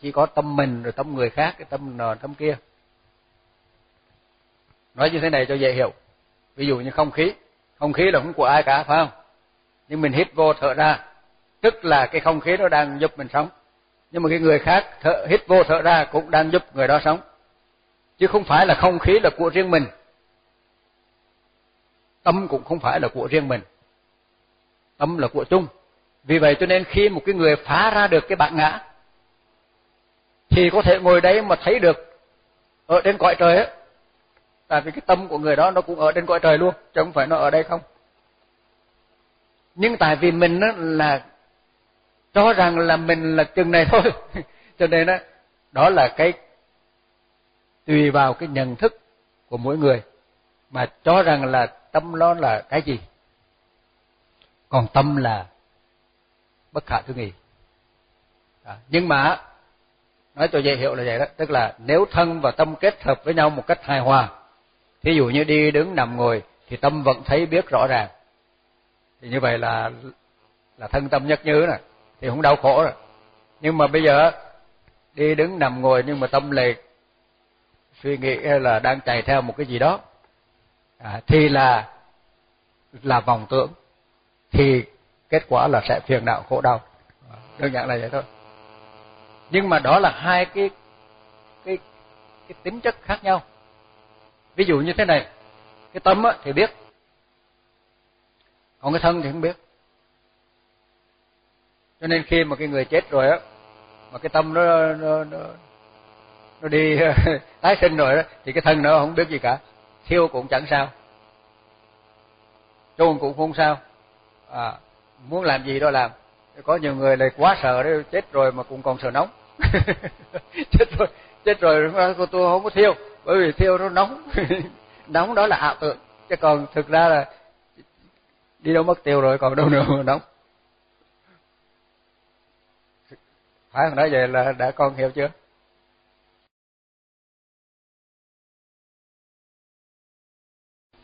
chỉ có tâm mình rồi tâm người khác, cái tâm nọ, tâm kia. Nói như thế này cho dễ hiểu. Ví dụ như không khí. Không khí là không của ai cả, phải không? Nhưng mình hít vô thở ra. Tức là cái không khí đó đang giúp mình sống. Nhưng mà cái người khác thở, hít vô thở ra cũng đang giúp người đó sống. Chứ không phải là không khí là của riêng mình. Tâm cũng không phải là của riêng mình. Tâm là của chung. Vì vậy cho nên khi một cái người phá ra được cái bản ngã thì có thể ngồi đấy mà thấy được ở trên cõi trời á. Tại vì cái tâm của người đó nó cũng ở trên cõi trời luôn chứ không phải nó ở đây không nhưng tại vì mình đó là cho rằng là mình là chừng này thôi. Cho nên đó đó là cái tùy vào cái nhận thức của mỗi người. Mà cho rằng là tâm nó là cái gì? Còn tâm là bất khả tư nghị. À, nhưng mà nói cho dễ hiểu là vậy đó. Tức là nếu thân và tâm kết hợp với nhau một cách hài hòa thí dụ như đi đứng nằm ngồi thì tâm vẫn thấy biết rõ ràng thì như vậy là là thân tâm nhất như nè thì không đau khổ rồi. Nhưng mà bây giờ đi đứng nằm ngồi nhưng mà tâm liệt suy nghĩ là đang chạy theo một cái gì đó à, thì là là vòng tưởng thì kết quả là sẽ phiền não khổ đau. Đơn giản là vậy thôi. Nhưng mà đó là hai cái cái cái tính chất khác nhau. Ví dụ như thế này cái tâm á, thì biết còn cái thân thì không biết. Cho nên khi mà cái người chết rồi á mà cái tâm nó nó nó, nó đi tái sinh rồi đó thì cái thân nó không biết gì cả. Thiêu cũng chẳng sao. Chôn cũng không sao. À, muốn làm gì đó làm. Có nhiều người lại quá sợ đấy chết rồi mà cũng còn sợ nóng. Chết rồi chết rồi cô tôi không có thiêu bởi vì thiêu nó nóng. Nóng đó là ảo tưởng. Chứ còn thực ra là đi đâu mất tiêu rồi còn đâu nữa mà nóng phải không nói vậy là đã con hiểu chưa?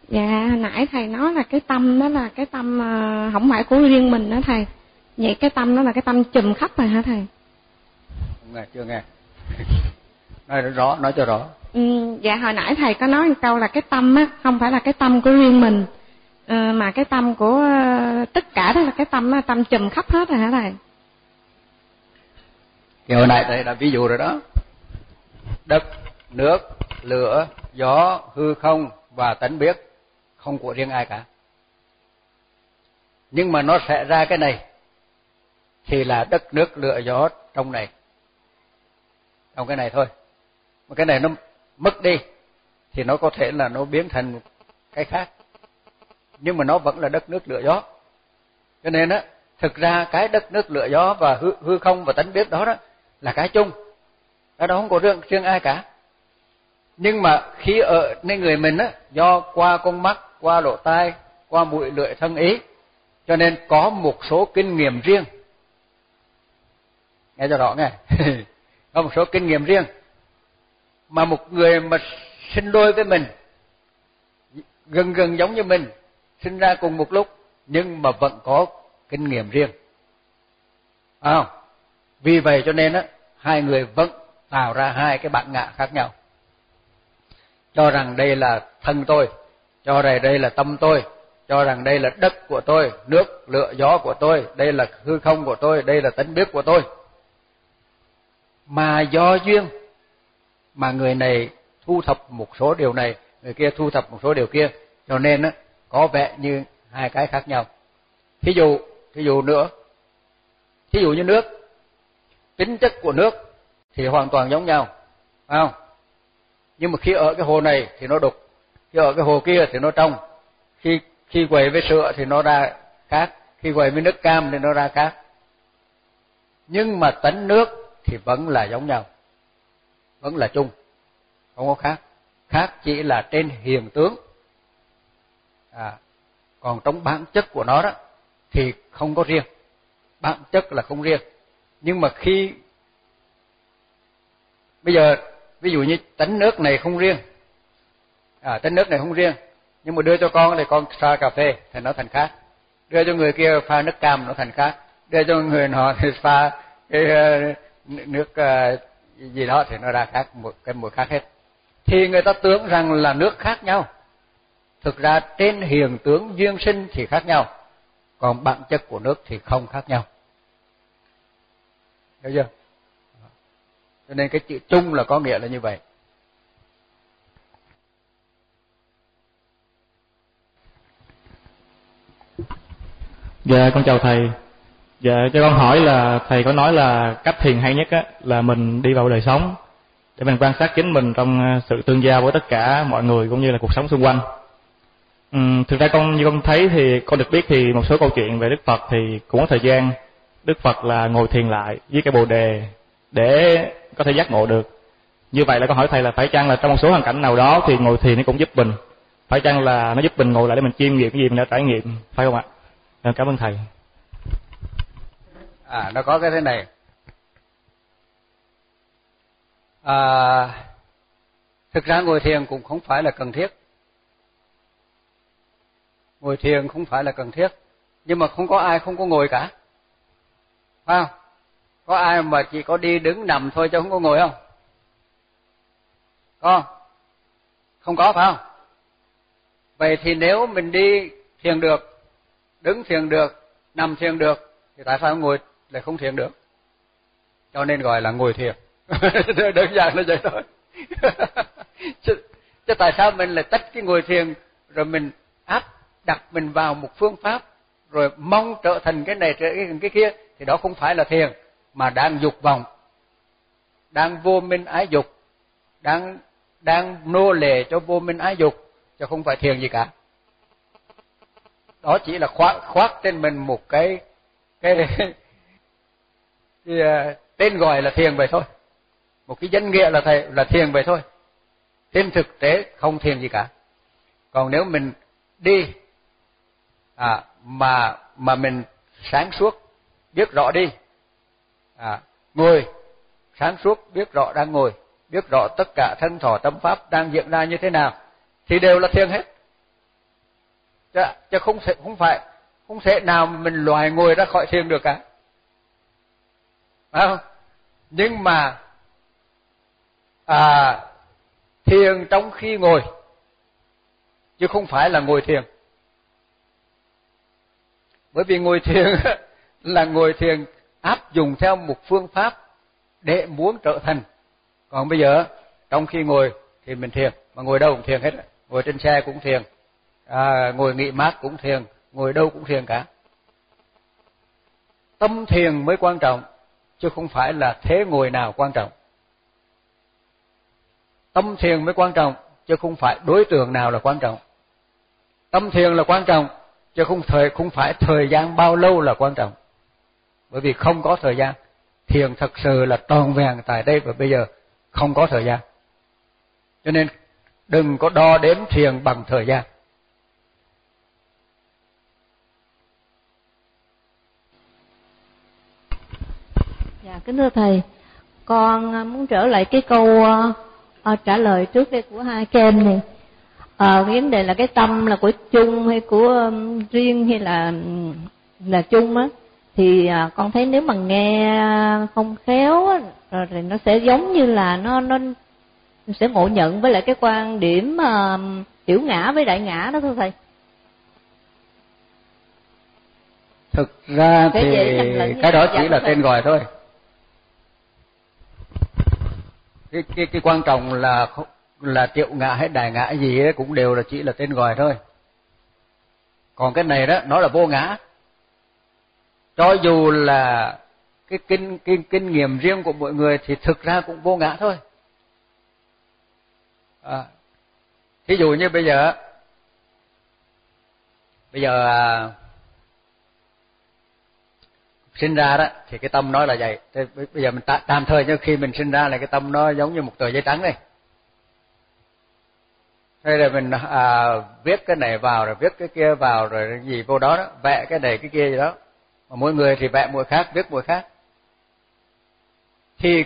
Dạ nãy thầy nói là cái tâm đó là cái tâm ờ, không phải của riêng mình đó thầy. Vậy cái tâm đó là cái tâm chùm khắp rồi hả thầy? Không nghe chưa nghe. Nói rõ nói cho rõ. Ừ, dạ hồi nãy thầy có nói một câu là cái tâm á không phải là cái tâm của riêng mình Ờ, mà cái tâm của ờ, tất cả đó là cái tâm ờ, tâm chùm khắp hết rồi hả thầy? Thì hồi nãy thầy đã ví dụ rồi đó. Đất, nước, lửa, gió, hư không và tánh biết không của riêng ai cả. Nhưng mà nó sẽ ra cái này thì là đất, nước, lửa, gió trong này. Trong cái này thôi. Mà cái này nó mất đi thì nó có thể là nó biến thành cái khác nhưng mà nó vẫn là đất nước lửa gió. Cho nên á thực ra cái đất nước lửa gió và hư, hư không và tánh biết đó đó là cái chung. Cái đó không có riêng riêng ai cả. Nhưng mà khi ở nơi người mình á do qua con mắt qua lỗ tai qua mũi lưỡi thân ý cho nên có một số kinh nghiệm riêng. Nghe cho rõ nghe. Có một số kinh nghiệm riêng. Mà một người mà sinh đôi với mình gần gần giống như mình sinh ra cùng một lúc, nhưng mà vẫn có kinh nghiệm riêng. À không? Vì vậy cho nên á, hai người vẫn tạo ra hai cái bản ngã khác nhau. Cho rằng đây là thân tôi, cho rằng đây là tâm tôi, cho rằng đây là đất của tôi, nước, lửa, gió của tôi, đây là hư không của tôi, đây là tánh biết của tôi. Mà do duyên mà người này thu thập một số điều này, người kia thu thập một số điều kia, cho nên á có vẻ như hai cái khác nhau. Thí dụ thí dụ nữa thí dụ như nước, tính chất của nước thì hoàn toàn giống nhau, phải không? Nhưng mà khi ở cái hồ này thì nó đục, khi ở cái hồ kia thì nó trong, khi khi quậy với sữa thì nó ra khác, khi quậy với nước cam thì nó ra khác. Nhưng mà tánh nước thì vẫn là giống nhau, vẫn là chung, không có khác. Khác chỉ là trên hiện tướng à còn trong bản chất của nó đó, thì không có riêng. Bản chất là không riêng. Nhưng mà khi, bây giờ, ví dụ như tánh nước này không riêng. À tánh nước này không riêng. Nhưng mà đưa cho con thì con pha cà phê thì nó thành khác. Đưa cho người kia pha nước cam nó thành khác. Đưa cho người nọ thì pha cái ờ, nước ờ, gì đó thì nó ra khác, một, cái mùi khác hết. Thì người ta tưởng rằng là nước khác nhau thực ra trên hiện tướng duyên sinh thì khác nhau, còn bản chất của nước thì không khác nhau hiểu chưa cho nên cái chữ chung là có nghĩa là như vậy Dạ con chào thầy. Dạ cho con hỏi là thầy có nói là cách thiền hay nhất á, là mình đi vào đời sống để mình quan sát chính mình trong ờ, sự tương giao với tất cả mọi người cũng như là cuộc sống xung quanh. Ừ, thực ra con như con thấy thì con được biết thì một số câu chuyện về Đức Phật thì cũng có thời gian Đức Phật là ngồi thiền lại với cái bồ đề để có thể giác ngộ được. Như vậy là con hỏi thầy là phải chăng là trong một số hoàn cảnh nào đó thì ngồi thiền nó cũng giúp mình. Phải chăng là nó giúp mình ngồi lại để mình chiêm nghiệm cái gì mình đã trải nghiệm, phải không ạ? Em cảm ơn thầy. À nó có cái thế này. À thực ra ngồi thiền cũng không phải là cần thiết. Ngồi thiền không phải là cần thiết, nhưng mà không có ai không có ngồi cả. Phải không? Có ai mà chỉ có đi đứng nằm thôi chứ không có ngồi không? Có. Không có phải không? Vậy thì nếu mình đi thiền được đứng thiền được nằm thiền được thì tại sao ngồi lại không thiền được cho nên gọi là ngồi thiền đơn giản là vậy thôi chứ, chứ tại sao mình lại tách cái ngồi thiền rồi mình áp đặt mình vào một phương pháp rồi mong trở thành cái này trở thành cái kia thì đó không phải là thiền mà đang dục vọng đang vô minh ái dục đang đang nô lệ cho vô minh ái dục chứ không phải thiền gì cả. Đó chỉ là khoác khoác trên mình một cái cái, cái uh, tên gọi là thiền vậy thôi. Một cái danh nghĩa là thầy là thiền vậy thôi. Trên thực tế không thiền gì cả. Còn nếu mình đi à mà mà mình sáng suốt biết rõ đi. À ngồi sáng suốt biết rõ đang ngồi biết rõ tất cả thân thọ tâm pháp đang diễn ra như thế nào thì đều là thiền hết. Chứ, chứ không thể không phải không thể nào mình loài ngồi ra khỏi thiền được cả. Phải không? Nhưng mà à thiền trong khi ngồi chứ không phải là ngồi thiền bởi vì ngồi thiền là ngồi thiền áp dụng theo một phương pháp để muốn trở thành. Còn bây giờ trong khi ngồi thì mình thiền mà ngồi đâu cũng thiền hết. Ngồi trên xe cũng thiền à, ngồi nghỉ mát cũng thiền ngồi đâu cũng thiền cả. Tâm thiền mới quan trọng chứ không phải là thế ngồi nào quan trọng. Tâm thiền mới quan trọng chứ không phải đối tượng nào là quan trọng. Tâm thiền là quan trọng chứ không thời không phải thời gian bao lâu là quan trọng. Bởi vì không có thời gian. Thiền thật sự là toàn vẹn tại đây và bây giờ. Không có thời gian. Cho nên đừng có đo đếm thiền bằng thời gian. Dạ, kính thưa thầy, con muốn trở lại cái câu uh, trả lời trước đây của hai kem này. À, vấn đề là cái tâm là của chung hay của um, riêng hay là là chung á thì à, con thấy nếu mà nghe không khéo rồi thì nó sẽ giống như là nó nó sẽ ngộ nhận với lại cái quan điểm uh, tiểu ngã với đại ngã đó thưa thầy. Thực ra thì cái đó chỉ là tên gọi thôi. Cái cái cái quan trọng là là triệu ngã hay đại ngã gì ấy cũng đều là chỉ là tên gọi thôi. Còn cái này đó nó là vô ngã. Cho dù là cái kinh kinh kinh nghiệm riêng của mỗi người thì thực ra cũng vô ngã thôi. À, thí dụ như bây giờ bây giờ à, sinh ra đó thì cái tâm nói là vậy. Thế bây giờ mình tạm thời như khi mình sinh ra là cái tâm nó giống như một tờ giấy trắng này hay là mình à, viết cái này vào rồi viết cái kia vào rồi cái gì vô đó đó vẽ cái này cái kia gì đó. Mà mỗi người thì vẽ mỗi khác viết mỗi khác. Thì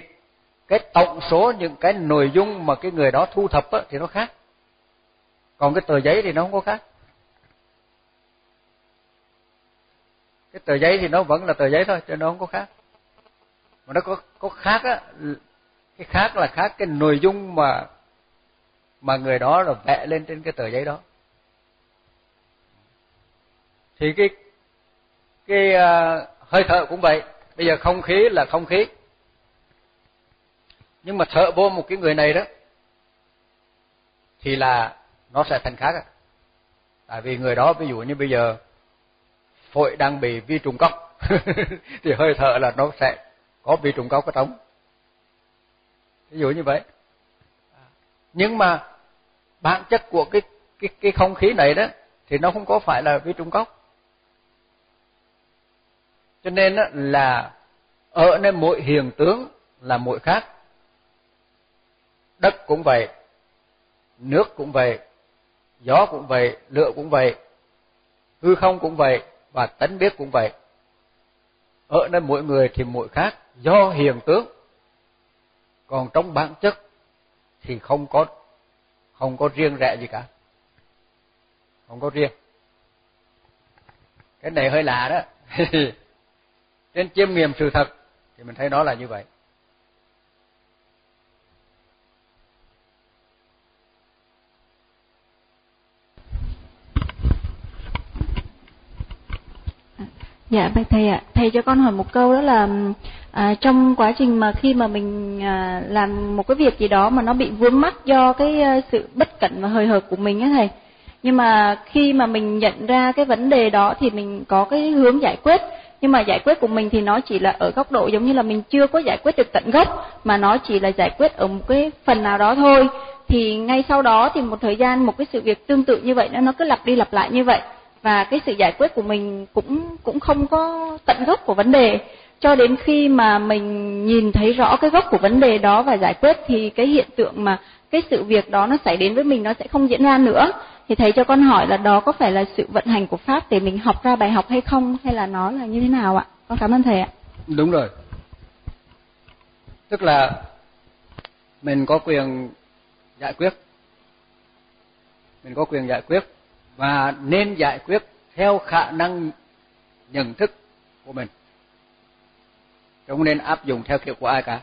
cái tổng số những cái nội dung mà cái người đó thu thập á, thì nó khác. Còn cái tờ giấy thì nó không có khác. Cái tờ giấy thì nó vẫn là tờ giấy thôi chứ nó không có khác. Mà nó có có khác á cái khác là khác cái nội dung mà mà người đó là vẽ lên trên cái tờ giấy đó. Thì cái cái uh, hơi thở cũng vậy. Bây giờ không khí là không khí. Nhưng mà thở vô một cái người này đó thì là nó sẽ thành khác à. tại vì người đó ví dụ như bây giờ phổi đang bị vi trùng cốc thì hơi thở là nó sẽ có vi trùng cốc ở trong. Ví dụ như vậy. Nhưng mà bản chất của cái cái cái không khí này đó, thì nó không có phải là vi trùng gốc cho nên là ở nơi mỗi hiện tướng là mỗi khác. Đất cũng vậy, nước cũng vậy, gió cũng vậy, lửa cũng vậy, hư không cũng vậy và tánh biết cũng vậy. Ở nơi mỗi người thì mỗi khác, do hiện tướng. Còn trong bản chất thì không có không có riêng rẽ gì cả. Không có riêng. Cái này hơi lạ đó. Trên chiêm nghiệm sự thật thì mình thấy nó là như vậy. Dạ bạch thầy ạ, thầy cho con hỏi một câu đó là à, trong quá trình mà khi mà mình à, làm một cái việc gì đó mà nó bị vướng mắc do cái à, sự bất cẩn và hời hợt của mình á thầy. Nhưng mà khi mà mình nhận ra cái vấn đề đó thì mình có cái hướng giải quyết. Nhưng mà giải quyết của mình thì nó chỉ là ở góc độ giống như là mình chưa có giải quyết được tận gốc mà nó chỉ là giải quyết ở một cái phần nào đó thôi. Thì ngay sau đó thì một thời gian một cái sự việc tương tự như vậy nó nó cứ lặp đi lặp lại như vậy và cái sự giải quyết của mình cũng cũng không có tận gốc của vấn đề. Cho đến khi mà mình nhìn thấy rõ cái gốc của vấn đề đó và giải quyết thì cái hiện tượng mà cái sự việc đó nó xảy đến với mình nó sẽ không diễn ra nữa. Thì thầy cho con hỏi là đó có phải là sự vận hành của pháp để mình học ra bài học hay không? Hay là nó là như thế nào ạ? Con cảm ơn thầy ạ. Đúng rồi. Tức là mình có quyền giải quyết. Mình có quyền giải quyết và nên giải quyết theo khả năng nhận thức của mình. Không nên áp dụng theo kiểu của ai cả.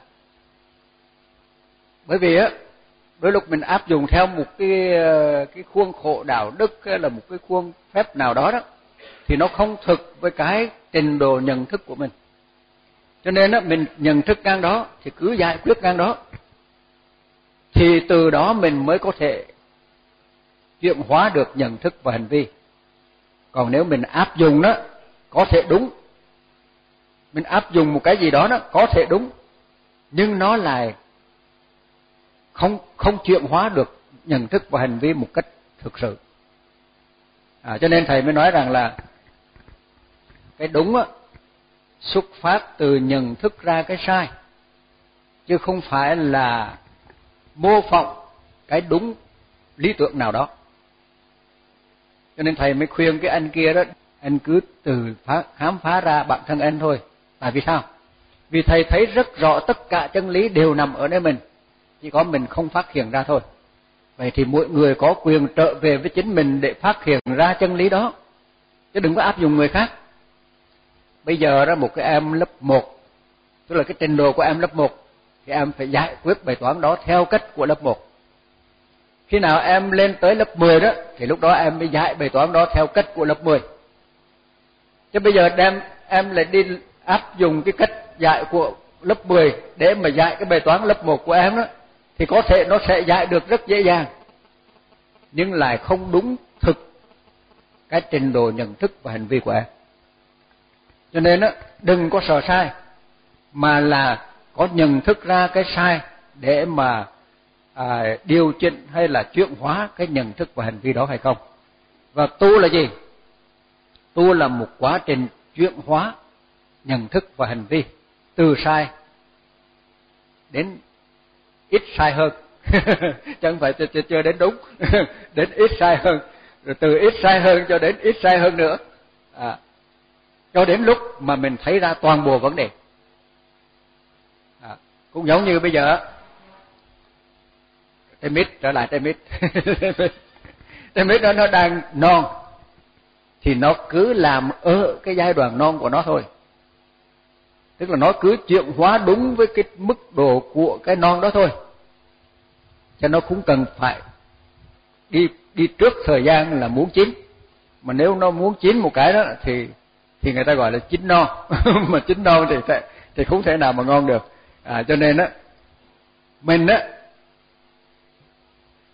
Bởi vì á, đôi lúc mình áp dụng theo một cái cái khuôn khổ đạo đức hay là một cái khuôn phép nào đó đó, thì nó không thực với cái trình độ nhận thức của mình. Cho nên á, mình nhận thức ngang đó thì cứ giải quyết ngang đó, thì từ đó mình mới có thể chuyển hóa được nhận thức và hành vi. Còn nếu mình áp dụng đó có thể đúng. Mình áp dụng một cái gì đó đó có thể đúng. Nhưng nó lại không không chuyển hóa được nhận thức và hành vi một cách thực sự. À, cho nên thầy mới nói rằng là cái đúng á xuất phát từ nhận thức ra cái sai chứ không phải là mô phỏng cái đúng lý tưởng nào đó cho nên thầy mới khuyên cái anh kia đó anh cứ từ phá, khám phá ra bản thân anh thôi. Tại vì sao? Vì thầy thấy rất rõ tất cả chân lý đều nằm ở nơi mình chỉ có mình không phát hiện ra thôi. Vậy thì mỗi người có quyền trở về với chính mình để phát hiện ra chân lý đó chứ đừng có áp dụng người khác. Bây giờ đó một cái em lớp 1 tức là cái trình độ của em lớp 1 thì em phải giải quyết bài toán đó theo cách của lớp 1 khi nào em lên tới lớp 10 đó, thì lúc đó em mới giải bài toán đó theo cách của lớp 10 chứ bây giờ đem, em lại đi áp dụng cái cách dạy của lớp 10 để mà dạy cái bài toán lớp 1 của em đó, thì có thể nó sẽ dạy được rất dễ dàng. Nhưng lại không đúng thực cái trình độ nhận thức và hành vi của em. Cho nên á đừng có sợ sai, mà là có nhận thức ra cái sai để mà à, điều chỉnh hay là chuyển hóa cái nhận thức và hành vi đó hay không? Và tu là gì? Tu là một quá trình chuyển hóa nhận thức và hành vi từ sai đến ít sai hơn. Chẳng phải chưa, chưa đến đúng. Đến ít sai hơn. Rồi từ ít sai hơn cho đến ít sai hơn nữa. À, cho đến lúc mà mình thấy ra toàn bộ vấn đề. À, cũng giống như bây giờ trái mít trở lại trái mít trái mít đó nó đang non. Thì nó cứ làm ở cái giai đoạn non của nó thôi. Tức là nó cứ chuyển hóa đúng với cái mức độ của cái non đó thôi. Cho nó cũng cần phải đi đi trước thời gian là muốn chín. Mà nếu nó muốn chín một cái đó thì thì người ta gọi là chín non. Mà chín non thì thì không thể nào mà ngon được. À, cho nên á mình á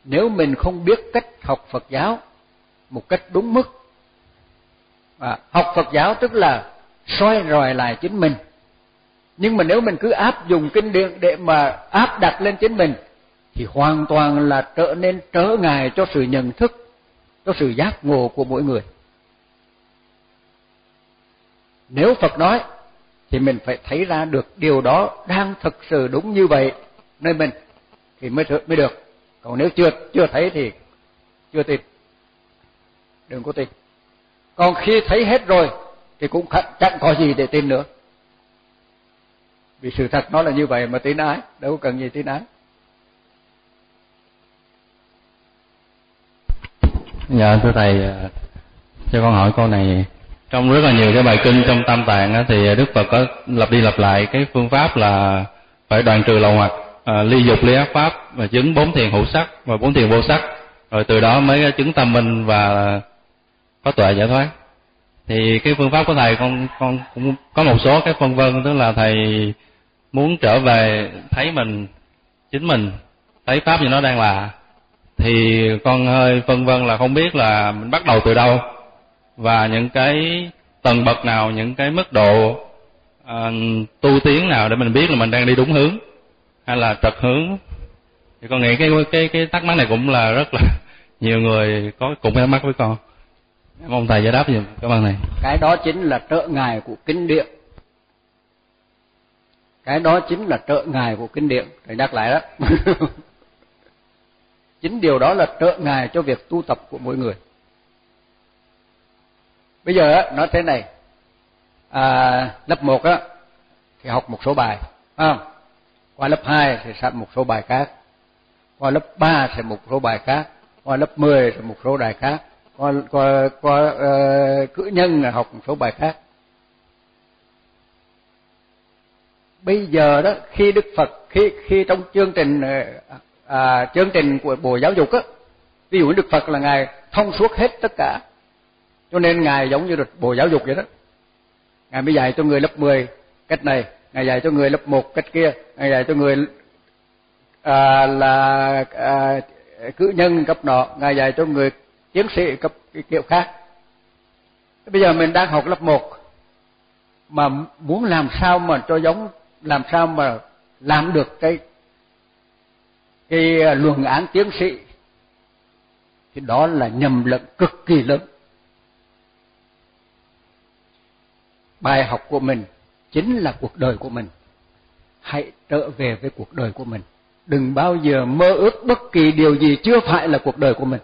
nếu mình không biết cách học Phật giáo một cách đúng mức à, học Phật giáo tức là soi rọi lại chính mình. Nhưng mà nếu mình cứ áp dụng kinh điển để mà áp đặt lên chính mình thì hoàn toàn là trở nên trở ngại cho sự nhận thức cho sự giác ngộ của mỗi người. Nếu Phật nói thì mình phải thấy ra được điều đó đang thực sự đúng như vậy nơi mình thì mới mới được còn nếu chưa chưa thấy thì chưa tin. Đừng có tin. Còn khi thấy hết rồi thì cũng chẳng có gì để tin nữa. Vì sự thật nó là như vậy mà tin ái đâu cần gì tin ái dạ thưa thầy à, cho con hỏi câu này. Trong rất là nhiều cái bài kinh trong tam tạng thì đức phật có lặp đi lặp lại cái phương pháp là phải đoạn trừ lậu hoặc à, ly dục ly ác pháp và chứng bốn thiền hữu sắc và bốn thiền vô sắc. Rồi từ đó mới chứng tâm minh và có tuệ giải thoát. Thì cái phương pháp của thầy con con cũng có một số cái phân vân tức là thầy muốn trở về thấy mình chính mình thấy pháp như nó đang là. Thì con hơi phân vân là không biết là mình bắt đầu từ đâu. Và những cái tầng bậc nào những cái mức độ uh, tu tiến nào để mình biết là mình đang đi đúng hướng hay là trật hướng. Thì con nghĩ cái cái cái thắc mắc này cũng là rất là nhiều người có cùng thắc mắc với con. Mong thầy giải đáp giùm các bạn này. Cái đó chính là trợ ngài của kinh điển. Cái đó chính là trợ ngài của kinh điển. Thầy nhắc lại đó. Chính điều đó là trợ ngài cho việc tu tập của mỗi người. Bây giờ nói thế này. À, lớp 1 á thì học một số bài không? Qua lớp 2 thì sẽ một số bài khác. Qua lớp 3 sẽ một số bài khác. Qua lớp 10 thì một số bài khác. Qua qua qua uh, cử nhân là học một số bài khác. Bây giờ đó khi đức phật khi khi trong chương trình ờ, à, chương trình của bộ giáo dục á ví dụ đức phật là ngài thông suốt hết tất cả. Cho nên ngài giống như được bộ giáo dục vậy đó. Ngài mới dạy cho người lớp 10 cách này ngài dạy cho người lớp một cách kia. Ngài dạy cho người à, là à, cử nhân cấp nọ. Ngài dạy cho người tiến sĩ cấp kiểu khác. Bây giờ mình đang học lớp một, mà muốn làm sao mà cho giống làm sao mà làm được cái cái luận án tiến sĩ thì đó là nhầm lẫn cực kỳ lớn. Bài học của mình chính là cuộc đời của mình. Hãy trở về với cuộc đời của mình. Đừng bao giờ mơ ước bất kỳ điều gì chưa phải là cuộc đời của mình.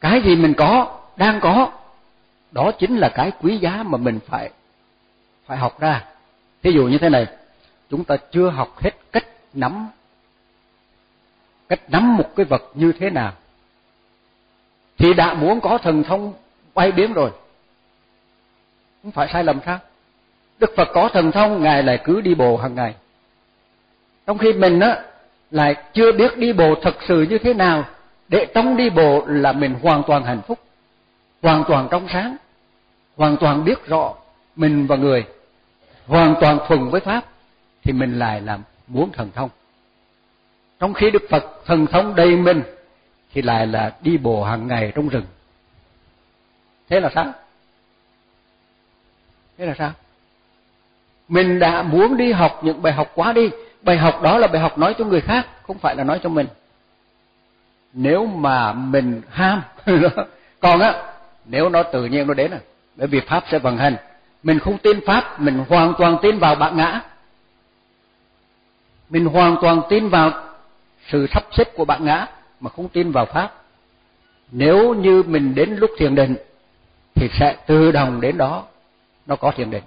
Cái gì mình có, đang có, đó chính là cái quý giá mà mình phải phải học ra. Thí dụ như thế này, chúng ta chưa học hết cách nắm cách nắm một cái vật như thế nào. Thì đã muốn có thần thông bay biến rồi không phải sai lầm sao Đức Phật có thần thông, ngài lại cứ đi bộ hàng ngày. Trong khi mình á, lại chưa biết đi bộ thật sự như thế nào, để trong đi bộ là mình hoàn toàn hạnh phúc, hoàn toàn trong sáng, hoàn toàn biết rõ mình và người, hoàn toàn thuần với pháp, thì mình lại làm muốn thần thông. Trong khi đức phật thần thông đầy mình, thì lại là đi bộ hàng ngày trong rừng. Thế là sao? Thế là sao? Mình đã muốn đi học những bài học quá đi. Bài học đó là bài học nói cho người khác, không phải là nói cho mình. Nếu mà mình ham, còn á, nếu nó tự nhiên nó đến à bởi vì pháp sẽ vận hành. Mình không tin pháp, mình hoàn toàn tin vào bạn ngã. Mình hoàn toàn tin vào sự sắp xếp của bạn ngã, mà không tin vào pháp. Nếu như mình đến lúc thiền định, thì sẽ tự động đến đó nó có thiền định.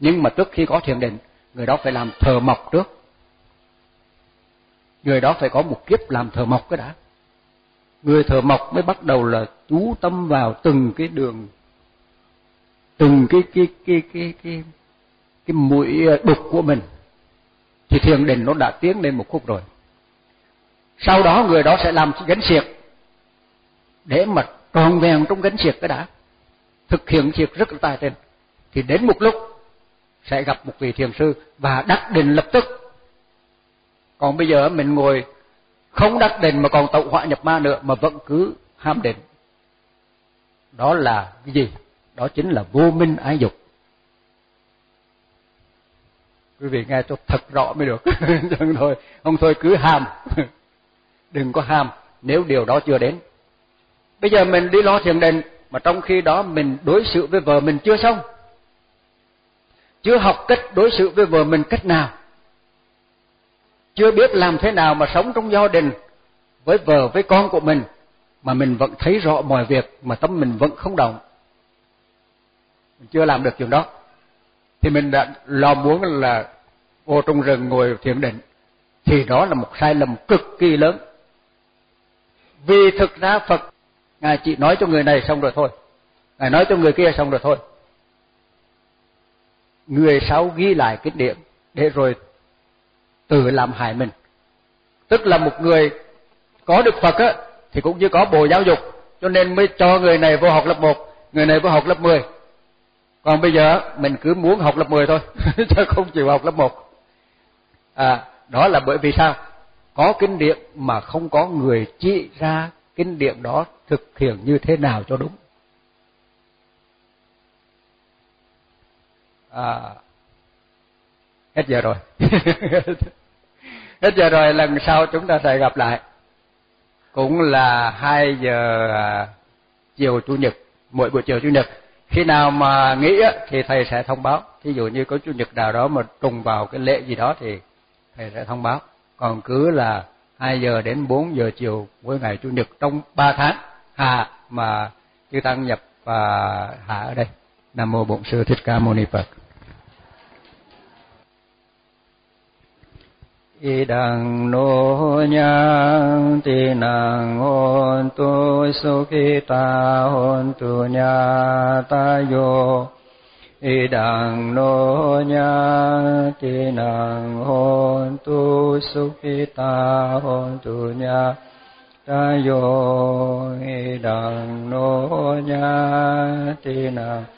Nhưng mà trước khi có thiền định, người đó phải làm thờ mộc trước. Người đó phải có một kiếp làm thờ mộc cái đã. Người thờ mộc mới bắt đầu là chú tâm vào từng cái đường, từng cái cái cái cái cái cái mũi đục của mình. Thì thiền định nó đã tiến lên một khúc rồi. Sau đó người đó sẽ làm gánh xiệt. Để mà tròn vẹn trong gánh xiệt cái đã. Thực hiện xiệt rất là tài tình thì đến một lúc, sẽ gặp một vị thiền sư và đắc định lập tức. Còn bây giờ mình ngồi, không đắc định mà còn tẩu họa nhập ma nữa mà vẫn cứ ham định. Đó là cái gì? Đó chính là vô minh ái dục. Quý vị nghe cho thật rõ mới được. Đừng thôi, không thôi, cứ ham. Đừng có ham, nếu điều đó chưa đến. Bây giờ mình đi lo thiền định, mà trong khi đó mình đối xử với vợ mình chưa xong chưa học cách đối xử với vợ mình cách nào. Chưa biết làm thế nào mà sống trong gia đình với vợ, với con của mình, mà mình vẫn thấy rõ mọi việc mà tâm mình vẫn không động. Mình chưa làm được chuyện đó. Thì mình đã lo muốn là vô trong rừng ngồi thiền định. Thì đó là một sai lầm cực kỳ lớn. Vì thực ra Phật, ngài chỉ nói cho người này xong rồi thôi. Ngài nói cho người kia xong rồi thôi người sau ghi lại kinh điển để rồi tự làm hại mình. Tức là một người có được Phật á, thì cũng như có bộ giáo dục, cho nên mới cho người này vô học lớp 1 người này vô học lớp 10 còn bây giờ mình cứ muốn học lớp 10 thôi, chứ không chịu học lớp 1 à đó là bởi vì sao? Có kinh điển mà không có người chỉ ra kinh điển đó thực hiện như thế nào cho đúng. À. Hết giờ rồi. Hết giờ rồi, lần sau chúng ta sẽ gặp lại. Cũng là 2 giờ à, chiều chủ nhật, mỗi buổi chiều chủ nhật. Khi nào mà nghĩ thì thầy sẽ thông báo. Ví dụ như có chủ nhật nào đó mà trùng vào cái lễ gì đó thì thầy sẽ thông báo. Còn cứ là 2 giờ đến 4 giờ chiều mỗi ngày chủ nhật trong 3 tháng. Hạ mà chư tăng nhập và hạ ở đây. Nam mô bổn sư thích ca mâu ni phật. อิดังโนยังตินังโหนตุสุขิตาโหนตุญาตาโยอิดังโนยังตินังโหนตุสุขิตาโหนตุญาตาโยอิดังโนยังตินัง